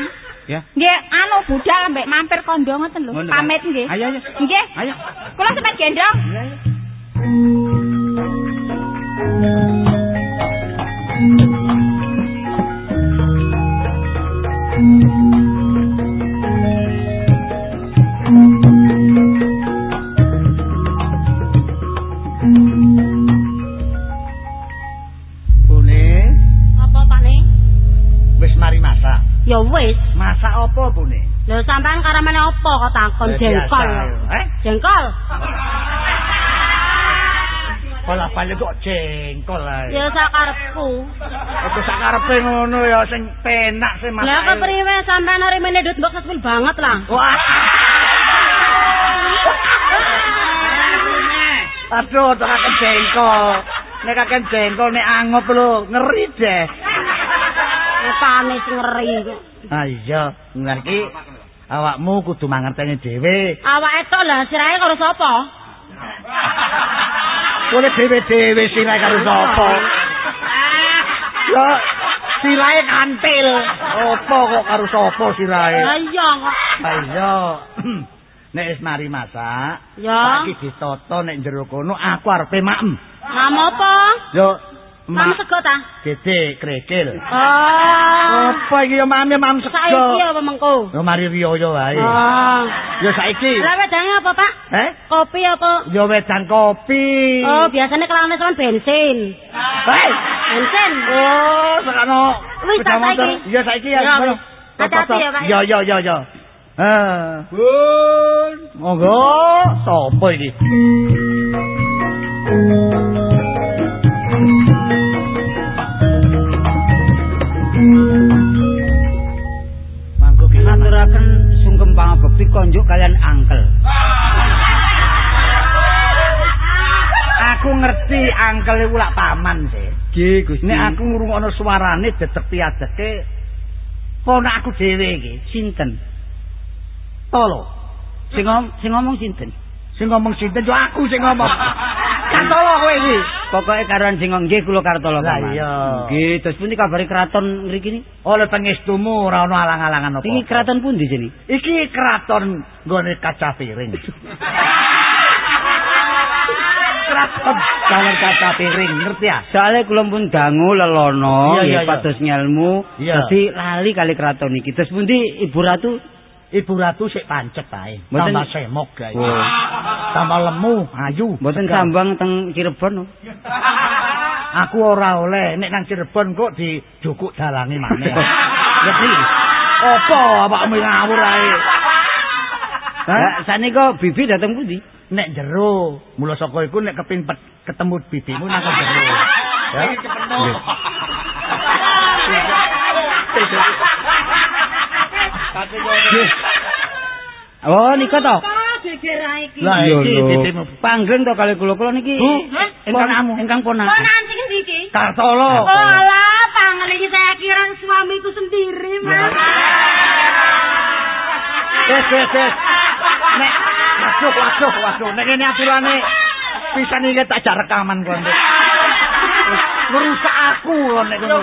F: Ya.
H: Nggih, anu budal mbek mampir kondo ngoten lho. Pamit nggih.
F: Ayo ayo.
H: Nggih.
F: Ayo.
H: Kula sampeyan gendong.
F: Iya,
D: kok
E: Eh,
D: jengkol?
E: ayo. Eh?
D: Jengkol?
E: Pola balik kok jengkol ae.
D: Ya sakarepku.
E: Ojo sakarepe ngono ya sing penak sing masak.
D: Lah kepriwe sampean hari menedut mbok sepul banget lah.
E: Wah. Aduh, tekaken jengkol. Nek kaken jengkol nek angop lho, ngeri deh.
D: Sing ngeri kok.
E: Ah iya, ngerti awakmu kudu mangerteni dhewe.
D: Awake tok lah sirahe karo sapa?
E: Kowe dhewe-dhewe sirahe karo sapa? Ya sirahe kantil. Apa kok karo sapa sirahe?
D: Lah iya kok.
E: Ah iya. [clears throat] Nek wis mari masak,
D: Ya.
E: saiki ditoto nek jero kono aku arepe maem.
D: Nama apa?
E: Yo
D: Mam sego ta?
E: gede krekil.
D: Oh.
E: Apa iki yo mame mam
D: Saiki
E: sego.
D: apa mengko?
E: Yo mari riyo wae.
D: Oh.
E: Yo saiki.
D: Lah wedange apa, Pak?
E: Eh?
D: Kopi apa?
E: Yo wedan kopi.
D: Oh, biasanya kelane sama bensin.
E: Hei.
D: Bensin.
E: Oh, sakano.
D: Wis,
E: motor.
D: saiki.
E: Iya saiki ya.
D: Ya, wis. Hati-hati ya, Pak.
E: Yo yo yo yo. Eh.
F: Bun.
E: Monggo, sapa iki?
F: pikonjuk kalian angkel.
E: aku ngerti angkel itu lak paman sih.
C: Ki Gusti.
E: Nek aku ngrungokno suarane detek piadeke ponak aku dhewe iki
C: sinten?
E: Tolo.
C: Sing ngomong sinten?
E: Sing ngomong sinten yo aku sing ngomong. [laughs] Kan tolo kowe iki.
C: Pokoke karuan sing nggih kula Kartolo
E: Lah iya.
C: Nggih, terus pundi kabare kraton ngriki ni?
E: Oleh pengestumu ora ono alang-alangan apa.
C: Iki kraton pundi sini?
E: Iki keraton nggone kaca piring. [laughs] keraton jalan kaca piring, ngerti ya?
C: Soale kula pun dangu lelono,
E: iya.
C: pados ngelmu. Dadi lali kali kraton iki. Terus pundi Ibu Ratu?
E: Ibu ratu sik pancet ae. Tambah semok.
C: Oh.
E: Tambah lemu, ayu.
C: Mboten
E: segar.
C: sambang teng Cirebon. [laughs]
E: Aku ora oleh nek nang Cirebon kok dijukuk dalange maneh. [laughs] Ngerti? Apa awakmu ngawur ae?
C: Lah sanika bibi dateng pundi?
E: Nek jero, mula saka iku nek kepin ketemu bibimu nang jero. [laughs] Ya. Nggih.
C: Oh, nika to.
E: Lah iki titimu
C: Panggeng to kali kula kula niki.
E: Bu,
C: ingkang
E: ponamu.
C: ingkang ponak.
H: Ponakan sing ndi iki?
E: Kartolo.
H: Oh, alah, pangan iki saya kira suamiku sendiri, Mas.
E: Wes wes wes. Nek waduh waduh waduh nek ngene aturane pisan iki tak jak rekaman kon. Ngerusak aku kon nek ngono.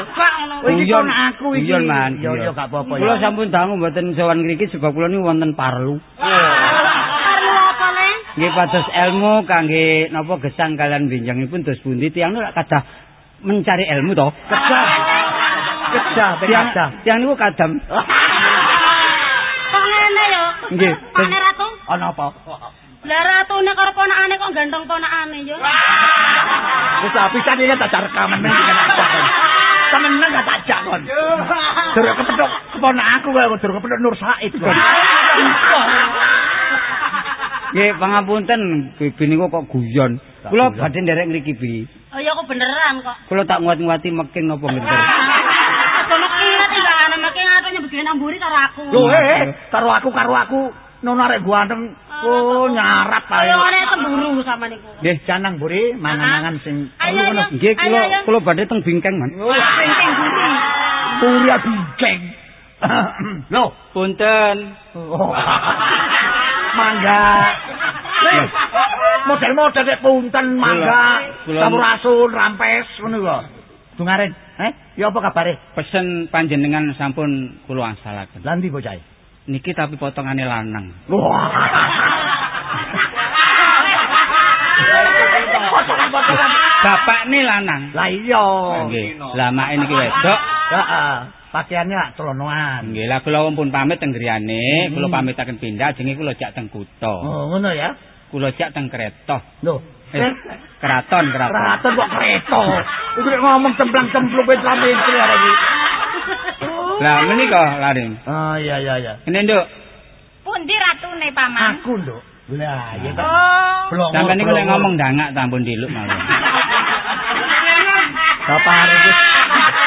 E: Oh, iki
C: Guyon.
E: kon aku iki.
C: Guyon, Man.
E: Yo
C: Iya.
E: yo gak apa-apa
C: Kula
E: ya.
C: sampun dangu mboten sowan ngriki sebab kula niku wonten parlu.
H: Perlu apa, Le?
C: Nggih pados ilmu kangge napa gesang kalian benjangipun dos pundi tiyang niku lak kadah mencari ilmu to.
E: Kedah. Kedah kedah.
C: tiang niku kadam.
H: Kok ngene yo?
C: Nggih.
H: Pak Ratu.
E: Ana apa?
H: Lah ratune karo ponakane kok ganteng ponakane yo. [laughs]
E: Wis ah, pisan iki tak jak rekaman men. Temenan gak tak jak kon. Durung kepethuk keponak aku kaya durung kepethuk Nur Said kon.
C: Nggih pangapunten bibi niku kok guyon. Kula badhe nderek ngriki bi.
H: Oh ya kok beneran kok.
C: Kula tak nguat-nguati meking napa ngenter. [laughs]
H: Kono kira tinggalane makke ngatone begene namburi karo aku.
E: Lho eh karo aku karo aku nono arek ganteng. Oh nyarap ae.
H: Ayo ngene cemburu sama niku.
E: Nggih canang buri mangan-mangan sing
H: Ayo, ayo.
C: Nggih kula kula badhe teng bingkeng man.
H: Penting buri.
E: Puri bingkeng. [coughs] Lho,
C: Punten.
E: oh. [laughs] mangga. Model-model nek punten mangga,
C: Kula-
E: sampurasun, rampes ngono kok. Dungaren, eh? Ya apa kabare?
C: Pesen panjenengan sampun kula angsalaken.
E: Lah ndi bocah?
C: Niki tapi potongane lanang. Bapakne lanang.
E: Lah iya.
C: Nggih. Lah mak niki wedok.
E: Heeh. Pakaiannya lak celonoan.
C: Nggih, lah kula pun pamit teng griyane, kula pamitaken pindah jenenge kula jak teng kutha.
E: Oh, ngono ya.
C: Kula jak teng kereta.
E: Loh,
C: Eh, keraton, keraton.
E: Keraton kok kereta. Iku ngomong cemplang-cemplung wis ra mikir arek iki.
C: Lah menika laring.
E: Oh iya iya iya.
C: Ini nduk,
H: Pundi ratune paman?
E: Aku, Nduk. Lah, iya kan.
H: Oh.
C: Sampeyan niku nek
E: blongor.
C: ngomong dangak tampun diluk mawon. [laughs]
E: Bapak arek wis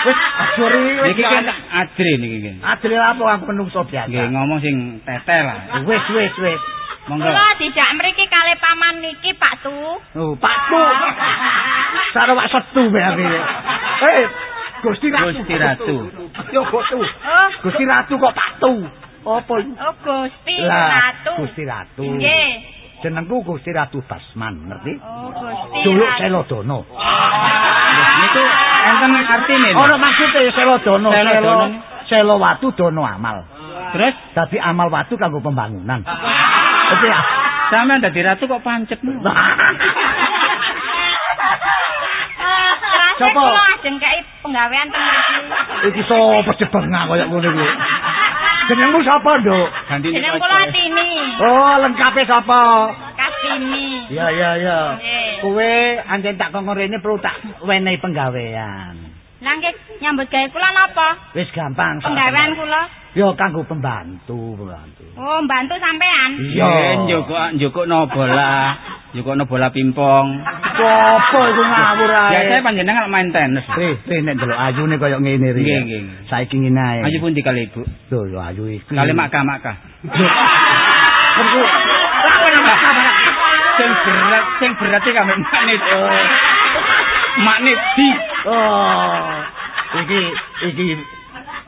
E: wis ajuri wis.
C: Niki kan ajri niki nggih.
E: Adil apa aku menungso biasa.
C: Nggih, ngomong sing teteh lah.
E: Wis wis wis.
C: Monggo.
H: Kula dijak mriki kalih paman niki Pak Tu.
E: Oh, Pak Tu. [laughs] Sare wak setu bae aku. Eh, Gusti Ratu.
C: Gusti Ratu.
E: Yo Gusti.
H: Oh,
E: Gusti Ratu kok Pak Tu. Apa?
H: oh Gusti
E: Lah,
H: Ratu.
E: Gusti Ratu.
H: Nggih.
E: Jenengku Gusti Ratu Basman, ngerti?
H: Oh, Gusti
E: Dulu. Selodono.
C: Niku enten artine. lho.
E: Ono maksude Selodono,
C: Selo
E: Selo
C: dono.
E: Selo watu dono amal.
C: Terus
E: Dadi amal watu kanggo pembangunan. Oke ya.
C: sampean dadi ratu kok pancet. [laughs]
H: Rasane
E: Sopo?
H: ajeng kei penggawean teng mriki.
E: Iki sapa jebengah kaya ngono iki. Jenengmu sapa, Nduk?
C: Ganti
H: Jeneng kula Tini.
E: Oh, lengkape sapa?
H: Kasini.
E: Iya, iya, iya. Kowe anjen tak kongkon rene perlu tak wenehi penggawean.
H: Lah nggih nyambut gawe kula napa?
E: Wis gampang.
H: Penggawean kula.
E: Yo kanggo pembantu, pembantu.
H: Oh, mbantu sampean.
E: Iya.
C: Nggih, njukuk bola, njukukno bola pimpong.
E: Apa iku ngawur ae?
C: Biasanya panjenengan main tenis.
E: Rih, rih nek delok ayune kaya ngene ri.
C: Nggih, nggih.
E: Saiki ngene ae.
C: Ayo pun dikali ibu.
E: Lho, yo ayu iki.
C: Kali makka makka.
E: Apa nama kabar?
F: Sing berat, sing berat iki kami makne. Makne di.
E: Oh. Iki iki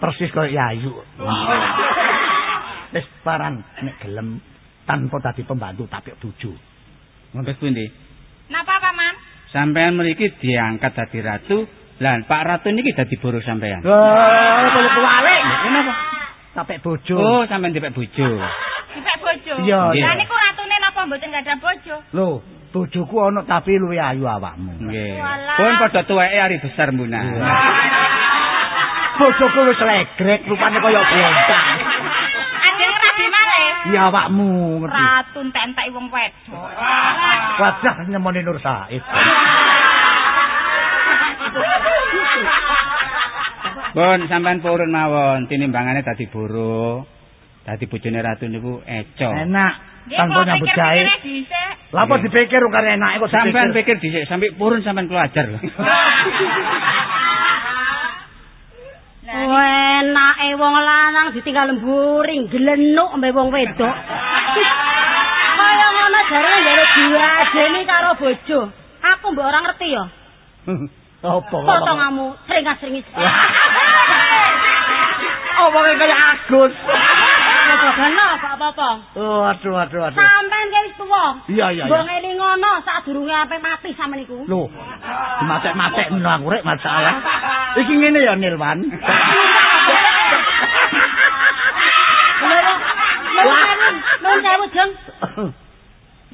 E: persis kaya Yayu. Wis paran nek gelem tanpa dadi pembantu tapi bojo.
F: Wis pundi?
H: Napa paman?
F: Sampean mriki diangkat dadi ratu, lan Pak Ratu niki dadi boros sampean.
E: Wah, kaya kuwalik.
F: Kenapa?
E: Tapek bojo.
F: Oh, sampean dipek bojo.
H: Dipek bojo.
E: Iya.
H: Lah niku ratune napa mboten gadah bojo?
E: Lho, bojoku ana tapi luwih ayu awakmu.
F: Nggih. Pun padha tuweke ari besar mbuna.
E: Bojoku wis legrek rupane kaya blontang. Ya awakmu ngerti.
H: Ratu entek-entek wong wedok.
E: Wajah nyemoni Nur Said.
F: Pun sampean purun mawon tinimbangane dadi boro. Dadi bojone ratu niku eco.
E: Enak. Tanpa nyambut gawe. Lah apa dipikir kok kare enake kok
F: Sampean pikir dhisik sampai purun sampean keluar lho.
D: Enake wong lanang ditinggal mburing glenuk mbek wong wedok. [laughs] Kaya ngono jarene jare diadeni karo bojo. Aku mbok ora ngerti ya.
E: Apa?
D: Potonganmu seringas-seringis.
E: Omongnya kaya Agus.
D: Apa kena gak apa-apa.
E: Oh, aduh, aduh, aduh.
D: Sampeyan ki wis tuwa.
E: Iya, iya,
D: Mbok ngeling ngono sadurunge ape mati sampeyan iku.
E: Loh, matek-matek no aku rek masalah. Iki ngene ya Nilwan. [laughs]
D: Nun sewu jeng.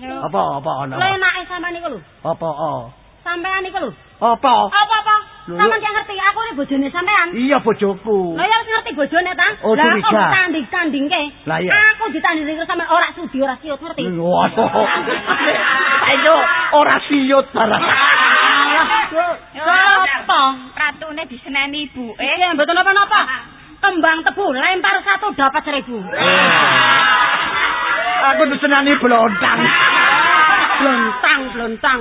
E: Apa apa ana?
D: Lha enake sampeyan iku lho.
E: Apa oh.
D: Sampeyan iku lho.
E: Apa?
D: Apa-apa?
E: Lho,
D: Sampeyan gak ngerti aku ini bojone sampean.
E: Iya bojoku.
D: Lah ya wis ngerti bojone ta?
E: Oh,
D: Lah kok tanding-tandingke?
E: Lah, iya.
D: Aku ditandingi terus sampean ora sudi ora siut ngerti?
E: Waduh. Ayo ora siut barang.
D: Apa?
H: Ratune diseneni ibuke.
D: Eh, mboten apa-apa. Kembang tebu lempar satu dapat seribu.
E: Aku disenani blontang.
D: Blontang, blontang.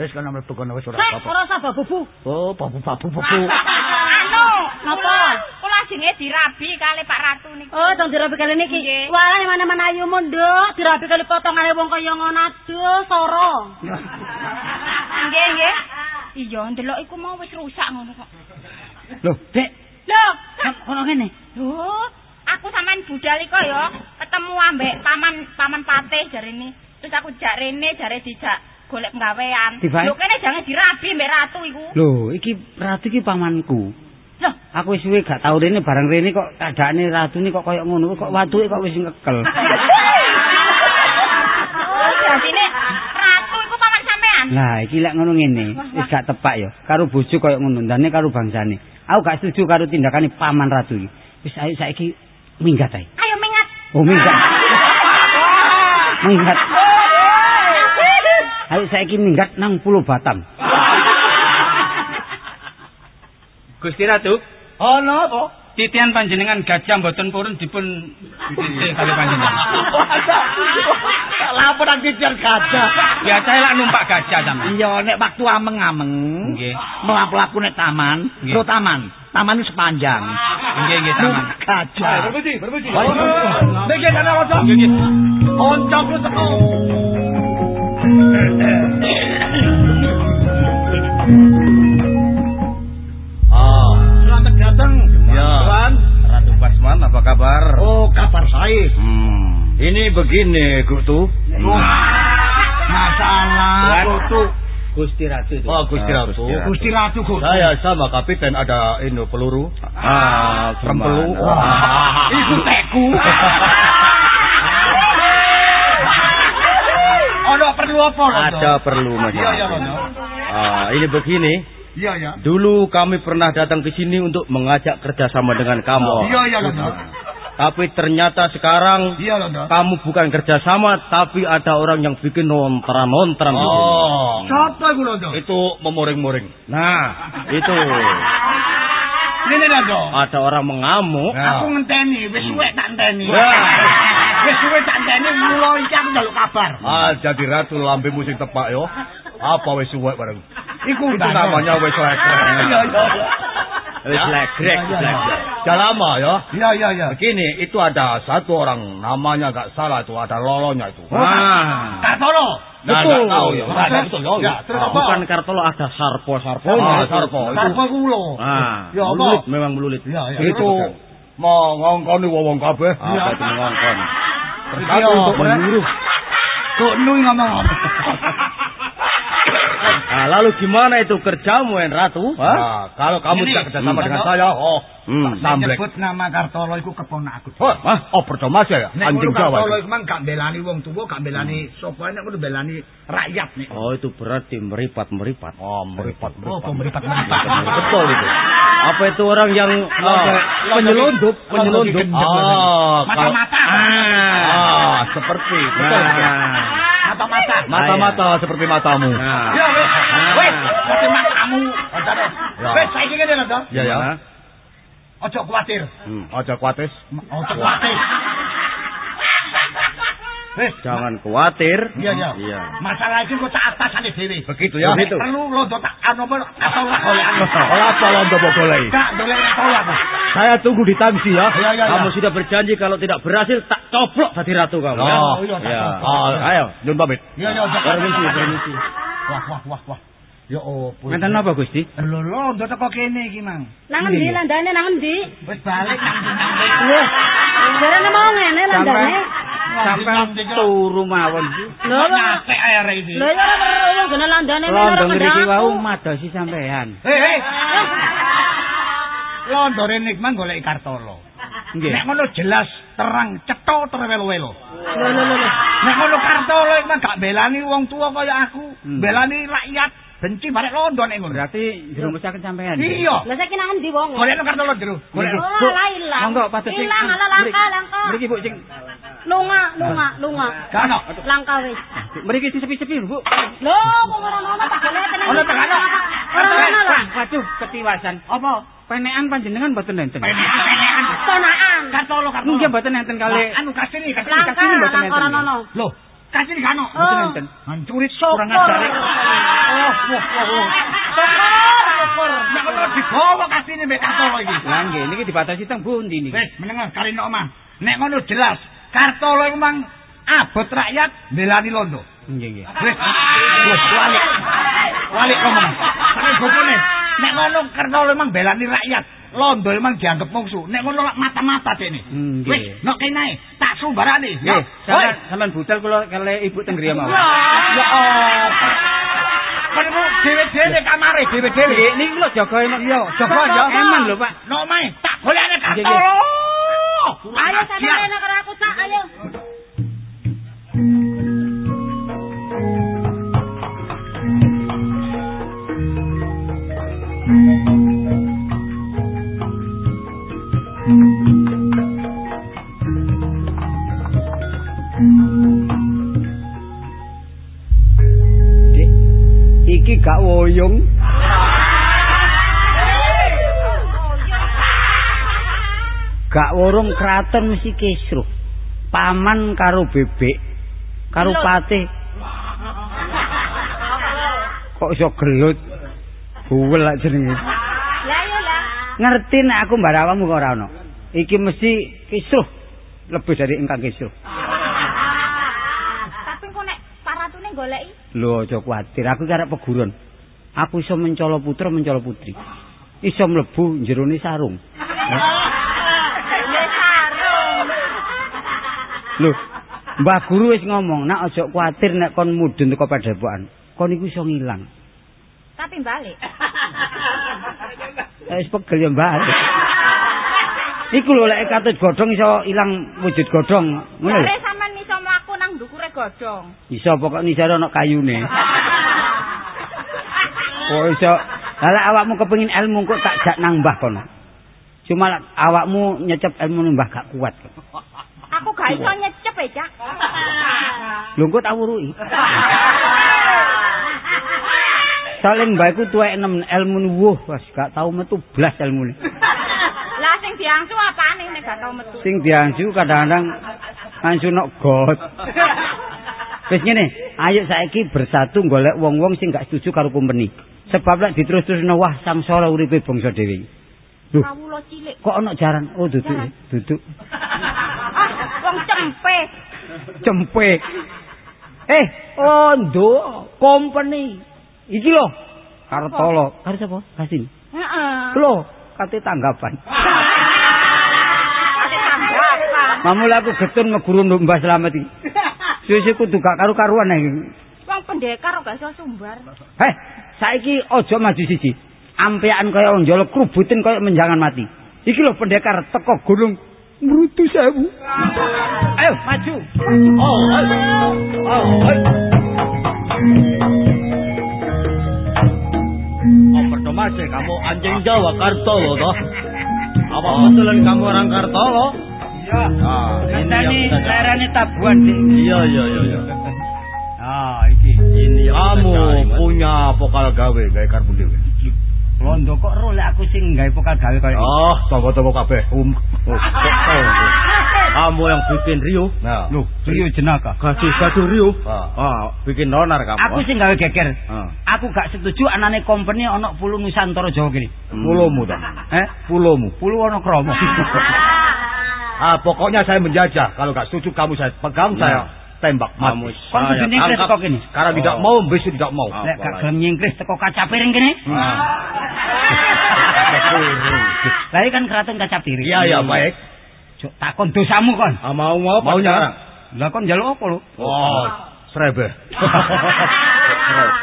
E: Wis kana mlebu kono wis ora
D: Sek,
E: apa.
D: ora usah babu.
E: Oh, babu-babu babu.
H: Anu,
D: Napa?
H: Kula jenenge dirabi kali Pak Ratu niku.
D: Oh, dong dirabi kali niki.
H: Nggih.
D: Walah mana-mana ayu mondok, dirabi kali potongane wong kaya ngono aduh, soro.
H: Nggih, nggih. Iya, ndelok iku mau wis rusak ngono kok.
F: Loh, Dek,
H: Lho,
F: ono ngene.
H: lho, aku sampean budal iko ya, ketemu ambek paman paman patih jarene. Terus aku jak rene jare dijak golek penggawean.
F: Dibae?
H: Lho kene jangan dirabi mbek ratu iku.
F: Loh, iki ratu iki pamanku.
H: Loh,
F: Aku wis suwe gak tau rene bareng rene kok keadaane ratu ini kok koyo ngono kok watuke kok wis ngekel. [laughs]
H: oh, jadine ratu iku paman sampean.
F: Lah, iki lek ngono ngene, wis gak tepak ya. Karo bojo koyo ngono, ndane karo bangsane. Aku gak setuju karo tindakane paman ratu iki. Wis ayo saiki minggat ae.
H: Ayo mingat.
F: Oh, minggat. minggat. Ayo saiki minggat nang Pulau Batam. Gusti Ratu,
E: Ono apa?
F: Titian panjenengan gajah mboten purun dipun titih kali panjenengan.
E: Lapor nang titian gajah.
F: Biasa lek numpak gajah sampean.
E: Iya, nek waktu ameng-ameng.
F: Nggih.
E: Mlaku-laku nek taman,
F: Nggih.
E: lo taman. Taman itu sepanjang.
F: Nggih nggih taman.
E: Gajah.
A: Berpuji, berpuji.
E: Niki ana ojo.
F: Nggih nggih.
E: Oncok teko.
A: Ah, [laughs] Ya.
E: Tuan.
B: Ratu Basman, apa kabar?
E: Oh, kabar saya.
B: Hmm. Ini begini, Gutu.
E: Masalah
B: Tuan.
E: Gusti.
F: Gusti Ratu itu.
A: Oh, Gusti
B: Ah,
A: Ratu.
B: Gusti Ratu.
E: Gusti Ratu Gusti.
A: Saya sama kapiten ada ini peluru.
B: Ah,
A: Rempelu.
B: gimana?
E: Wah, Iku teku. [laughs] Ono perlu apa?
B: Ada perlu, Mas.
E: Iya, iya.
B: Ah, ini begini.
E: Iya, ya.
B: Dulu kami pernah datang ke sini untuk mengajak kerjasama dengan kamu.
E: Iya, iya, Rono.
B: Tapi ternyata sekarang
E: Iya, Rono.
B: kamu bukan kerjasama, tapi ada orang yang bikin nontran-nontran. di sini.
A: Oh.
E: Siapa iku lho, Dok?
A: Itu memoring-moring.
B: Nah, itu
E: Ini lho, Dok.
B: ada orang mengamuk.
A: Ya.
E: Aku ngenteni, wis suwe tak enteni.
B: Wah.
E: Wis suwe tak enteni mulo iki aku njaluk kabar.
A: Ah, jadi ratu lambe musik tepak yo. Apa wis suwe bareng.
E: Iku
A: Itu namanya wis lekrek.
E: Iya, iya.
B: Wis
A: Ya, ya, ya.
B: legrek.
A: Sudah lama ya.
E: Iya, iya, iya.
A: Begini, itu ada satu orang namanya nggak salah itu, ada lolonya itu.
B: Wah.
E: Kartolo.
A: Nah,
B: betul.
A: nggak tahu ya. Nah,
E: Terus?
A: betul ya.
E: Ya, terus apa?
B: Bukan Kartolo ada Sarpo-Sarpo.
A: Ah, Sarpo.
E: Sarpo kulo.
B: Ah,
E: Ya, apa?
B: melulit, memang melulit.
E: Iya, iya.
A: Itu mau ngongkoni wong kabeh.
B: Apa itu ngongkon?
A: Bersatu untuk menyuruh.
E: Kok nu ngomong.
B: Ah, lalu gimana itu kerjamu, En Ratu? Hah?
A: Nah, kalau kamu
E: Ini.
A: tidak kerjasama
E: Hmm.
A: dengan saya, oh,
B: Hmm.
A: samblek.
E: Nyebut nama Kartolo iku keponak aku.
A: Oh, ah, oh percuma ya,
E: Nek
A: anjing Jawa.
E: Kartolo
A: itu.
E: iku mang gak belani wong tuwa, gak belani sapa nek kudu belani rakyat nek.
B: Oh, itu berarti meripat-meripat.
A: Oh, meripat,
E: Oh,
A: meripat.
E: pemeripat meripat.
B: Betul itu. Apa itu orang yang ah, penyelundup, penyelundup.
A: Ah,
E: Mata-mata.
B: Ah.
A: Ah, seperti.
B: Nah.
E: Mata-mata.
A: Mata-mata seperti matamu.
E: Ya wis.
B: Ah.
E: Wis, mati matamu.
A: Ya.
E: Wis saiki ngene lho, Dok.
A: Ya ya.
E: Ojo kuwatir.
B: Hmm.
A: Aja kuatis.
E: Ojo kuwatir. Wis,
B: Jangan khawatir.
E: Iya, iya.
B: Iya.
E: Masalah iki kok tak atasane dhewe.
A: Begitu ya.
B: Begitu.
E: Perlu londo tak anu apa atau golekan. [laughs]
A: Ora apa londo mbok goleki.
E: Gak dolek tau aku.
A: Saya tunggu di tangsi ya.
E: Iya, iya,
B: Kamu
E: iya.
B: sudah berjanji kalau tidak berhasil tak coplok tadi ratu kamu. ya?
A: Oh,
E: iya, tak
B: Ya.
A: Ah, ayo, Jun pamit.
E: Iya, iya, ojo.
B: Permisi, permisi.
E: Wah, wah, wah, wah. Ya opo.
C: Ngeten napa Gusti?
E: Lho, londo teko kene iki, Mang.
D: Nang endi landane nang endi?
E: Wis balik [laughs]
D: Wah, jarane mau ngene landane.
C: Sampai turu mawon iki.
D: Lho,
E: Nyate ae arek iki.
D: lho ya ora perlu gene landane men ora
C: Londo ngriki
D: kendang
C: wau madosi sampean.
E: Hei, hei. Londore nikman golek Kartolo.
C: Nggih.
E: Nek ngono jelas terang cetha terwelo-welo.
D: Lho lho lho. lho.
E: Nek ngono Kartolo iku mah gak belani wong tua kaya aku,
C: Hmm.
E: belani rakyat, benci barek londo nek ngono.
C: Berarti dirumusaken sampean.
E: Iya.
D: Lah saiki nang endi wong?
E: Golek Kartolo jero. Golek.
D: Oh, lah ilang.
C: Monggo patus sing
D: Ilang ala langka langka.
C: Mriki Bu sing
D: Lunga, lunga, lunga.
E: Gak ono.
D: Langka wis.
C: mriki sing sepi-sepi Bu.
D: Lho, wong ora ono tak golek tenan.
E: Ono tak ono.
D: Ora ono lah.
C: Waduh, ketiwasan.
E: Apa?
C: Penekan panjenengan mboten enten.
E: Penekan.
D: Sonaan.
E: Kartolo Kartolo.
C: Nggih mboten enten kali.
E: Anu kasih nih, kasih
D: Langka,
C: kasih mboten
D: langka ora
C: enten.
D: ono.
E: Loh, kasih nih kano.
C: Mboten
D: Oh.
C: enten.
E: Hancurit kurang ajar. Oh, wah, wah, wah.
D: Syukur, syukur.
E: Nek ngono dibawa kasih nih mbek Kartolo iki.
C: Lah nggih niki dibatasi teng pundi niki?
E: Wes, menengah kali nok omah. Nek ngono jelas, Kartolo iku mang abot rakyat belani londo.
C: Nggih nggih.
E: Wes walik. Walik ngomong. Sampe bokone. Nek ngono Kartolo mang belani rakyat. Londo emang dianggap musuh. Nek ngono lak mata-mata dene.
C: Hmm.
E: Wes, nok kene tak sumbarane. Ya.
C: Sampean budal kula kali Ibu teng griya mawon.
E: Ya? Kan iku dhewe-dhewe nek kamare dhewe-dhewe.
C: Niki kula jaga eman yo.
E: Jaga, ya.
C: Eman lho, Pak.
E: Nok mae tak golekane. Kartolo.
D: Ayo sampeyan karo aku tak ayo.
C: Gak woyong. Gak worong kraton mesti kisruh. Paman karo bebek karo patih. Kok iso gelut? Buwel lak jenenge.
D: Lah yo lah.
C: Ngerti nek aku mbarawamu kok ora ono. Iki mesti kisruh. Lebih dari engkang kisruh.
D: Tapi kok nek paratune goleki
C: Lho aja kuwatir, aku iki arep peguron. Aku iso mencolo putra, mencolo putri. Iso mlebu jerone sarung. Lho, Mbah Guru wis ngomong, nak aja kuwatir nek kon mudhun teko padepokan. Kon iku iso ngilang.
D: Tapi balik.
C: Eh, Wis pegel ya, Mbah. Iku lho lek katut godhong iso ilang wujud godhong, ngono lho.
D: Jare sampean iso mlaku godhong.
C: Iso pokok nisare ana kayune. Kok [laughs] iso Lah awakmu kepengin ilmu kok tak jak nang Mbah kono. Cuma awakmu nyecep ilmu Mbah gak kuat.
D: Aku gak iso nyecep e, Cak. [laughs]
C: Lho kok tak wuruki. Saling [laughs] Mbah iku tuwek enem ilmu wuh, wis gak tau metu blas ilmune.
D: Lah sing diangsu apane nek gak tau metu?
C: Sing diangsu kadang-kadang angsu nok got. Wis ngene, ayo saiki bersatu golek wong-wong sing gak setuju karo company. Sebab lek diterus-terusno wah sangsara uripe bangsa dhewe.
A: Duh.
H: Kawula cilik.
C: Kok ana jaran? Oh, duduk.
H: Jaran.
C: Duduk. [laughs]
H: Wong cempe.
C: Cempe. Eh, oh, ndo company. Iki lho. Kartolo. Karo sapa? Kasin.
H: Heeh.
C: Lho, [laughs] kate tanggapan. Mamula aku getun ngeguru Mbah Slamet iki. Suwe kudu gak karu-karuan iki.
H: Wong pendekar gak iso sumbar.
C: Heh, saiki aja maju siji. Ampekan kaya wong njolok krubutin kaya menjangan mati. Iki lho pendekar teko gunung Mrutu sewu. Ayo maju. Oh, ayo. Oh, ayo.
B: Oh, pertama sih kamu anjing Jawa Kartolo toh. Apa betulan kamu orang Kartolo?
C: Iya.
B: Ah, ini cari.
C: lerane tabuan sih.
B: Iya, iya, iya, iya.
C: Ah, iki.
B: Ini
A: Kamu
B: Mas.
A: punya vokal gawe, gawe karbon dhewe.
C: Londo kok ro lek aku sing gawe pokal gawe kaya iki.
A: Oh, tonggo-tonggo kabeh. Um. Oh.
B: Kamu yang bikin Rio.
A: Nah.
C: Lho, Rio jenaka.
B: Kasih gaduh Rio.
A: Ah.
B: Ah, bikin nonar kamu.
C: Aku sing gawe geger.
B: Ah.
C: Aku gak setuju anane company ana Pulau Nusantara Jawa kene.
A: Pulomu ta.
C: Eh,
A: Pulomu.
C: Pulau ana kromo. [laughs]
A: Ah, pokoknya saya menjajah. Kalau nggak setuju kamu saya pegang, saya tembak
B: Kamu
A: mati.
C: Kon kudu
B: saya
C: nyingkris
B: tangkap.
C: kok kene.
A: Sekarang tidak
B: Oh.
A: mau, besok tidak mau.
B: Ah.
C: Lek gak gelem nyingkris teko kaca piring kene.
B: Ah. [laughs]
C: Lah kan keraton kaca piring.
A: Iya, iya, baik.
C: Jok takon dosamu kon.
B: Ah, mau mau apa
A: Maunya?
B: sekarang?
C: Lah kon njaluk apa lho? [laughs]
A: Oh, serebe.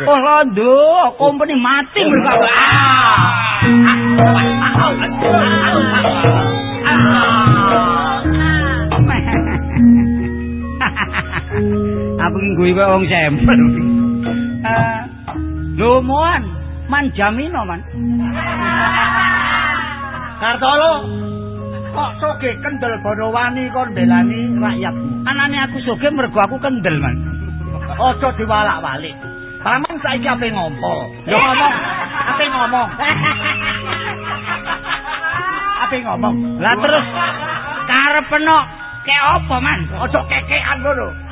C: Oh londo, company mati mereka. [laughs] Apa ki kok wong sempel. Eh, Lho moan, man jamino man.
E: Kartolo. Kok soge kendel bodo kon belani rakyatmu.
C: Anane aku soge mergo aku kendel man.
E: Aja diwalak-walik. Paman saiki ape ngompo? Yo ngomong, ape ngomong. ape ngomong.
C: Lah terus karepeno kek apa man?
E: Aja kekean ngono.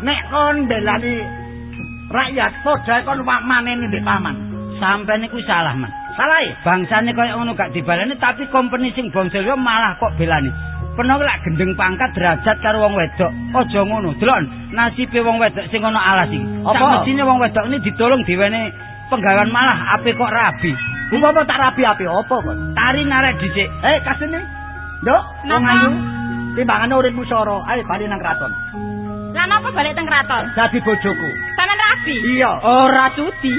E: Nek kon belani rakyat padha kon wak maneni mbek paman.
C: Sampai niku salah man.
E: Salah
C: bangsane kaya ngono gak dibaleni tapi company sing bongsel yo malah kok belani. Peno lak gendeng pangkat derajat karo wong wedok. Aja ngono. Delok nasibe wong wedok sing ana alas iki.
E: Apa?
C: Sak mesine wong wedok ini ditolong diwene penggawean malah ape kok rabi.
E: Umpama tak rapi-api apa kon?
C: Tari narek dhisik.
E: Eh, kasene. Nduk, wong ayu. Timbangane uripmu soro, ayo bali nang kraton.
H: Lah napa balik teng kraton?
E: Dadi bojoku.
H: Sampeyan rabi.
E: Iya.
H: Ora sudi.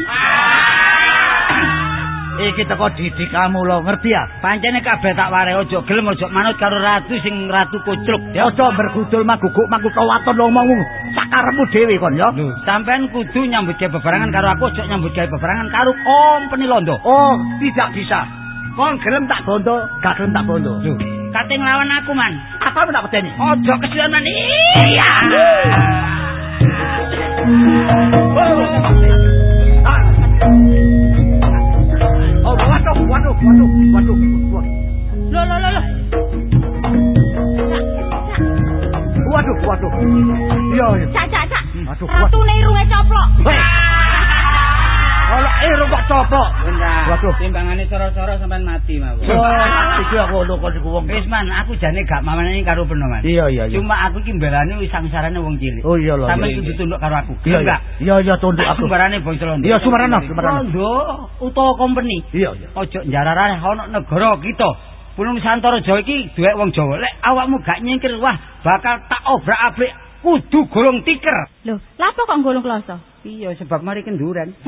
E: Iki teko didik kamu lho, ngerti ya?
C: Pancene kabeh tak ware aja gelem aja manut karo ratu sing ratu kucluk ya.
E: Aja bergudul maguguk maku kawaton lho ngomongmu. Sakarepmu dhewe kon ya.
C: Lho, sampean kudu nyambut gawe bebarengan karo aku, aja nyambut gawe bebarengan karo company londo.
E: Oh, tidak bisa. Kon gelem tak bondo, gak gelem tak bondo.
C: Lho, kate nglawan aku man.
E: Apa tak pedeni?
C: Ojo kesianan iya.
E: Oh, waduh, waduh, waduh, waduh, waduh.
H: Lho lho lho lho.
E: Waduh, waduh. Iya, iya.
H: Cak cak cak.
E: Aduh,
H: Ratune irunge coplok.
E: Hei. Iru kok coplok. Waduh.
C: timbangane soro-soro sampean mati mawon.
E: Iki aku ngono kon iku wong.
C: Wis man, aku jane gak mamane karo peno man.
E: Iya, iya, iya.
C: Cuma aku ki mbelani wis sangsarane wong cilik.
E: Oh iya lho.
C: Sampeyan
E: iya,
C: kudu tunduk karo aku.
E: Iya,
C: Gelem
E: iya. Iya, tunduk aku.
C: Sumbarane bangsa Londo.
E: Iya, Sumarana, Sumarana.
C: Londo utawa company.
E: Iya, iya.
C: Ojo njararane ana negara kita. Pulau Nusantara Jawa iki duwek wong Jawa. Lek awakmu gak nyingkir, wah bakal tak obrak-abrik kudu golong tiker.
H: Lho, lha kok golong kloso?
C: Iya, sebab mari kenduran. [laughs]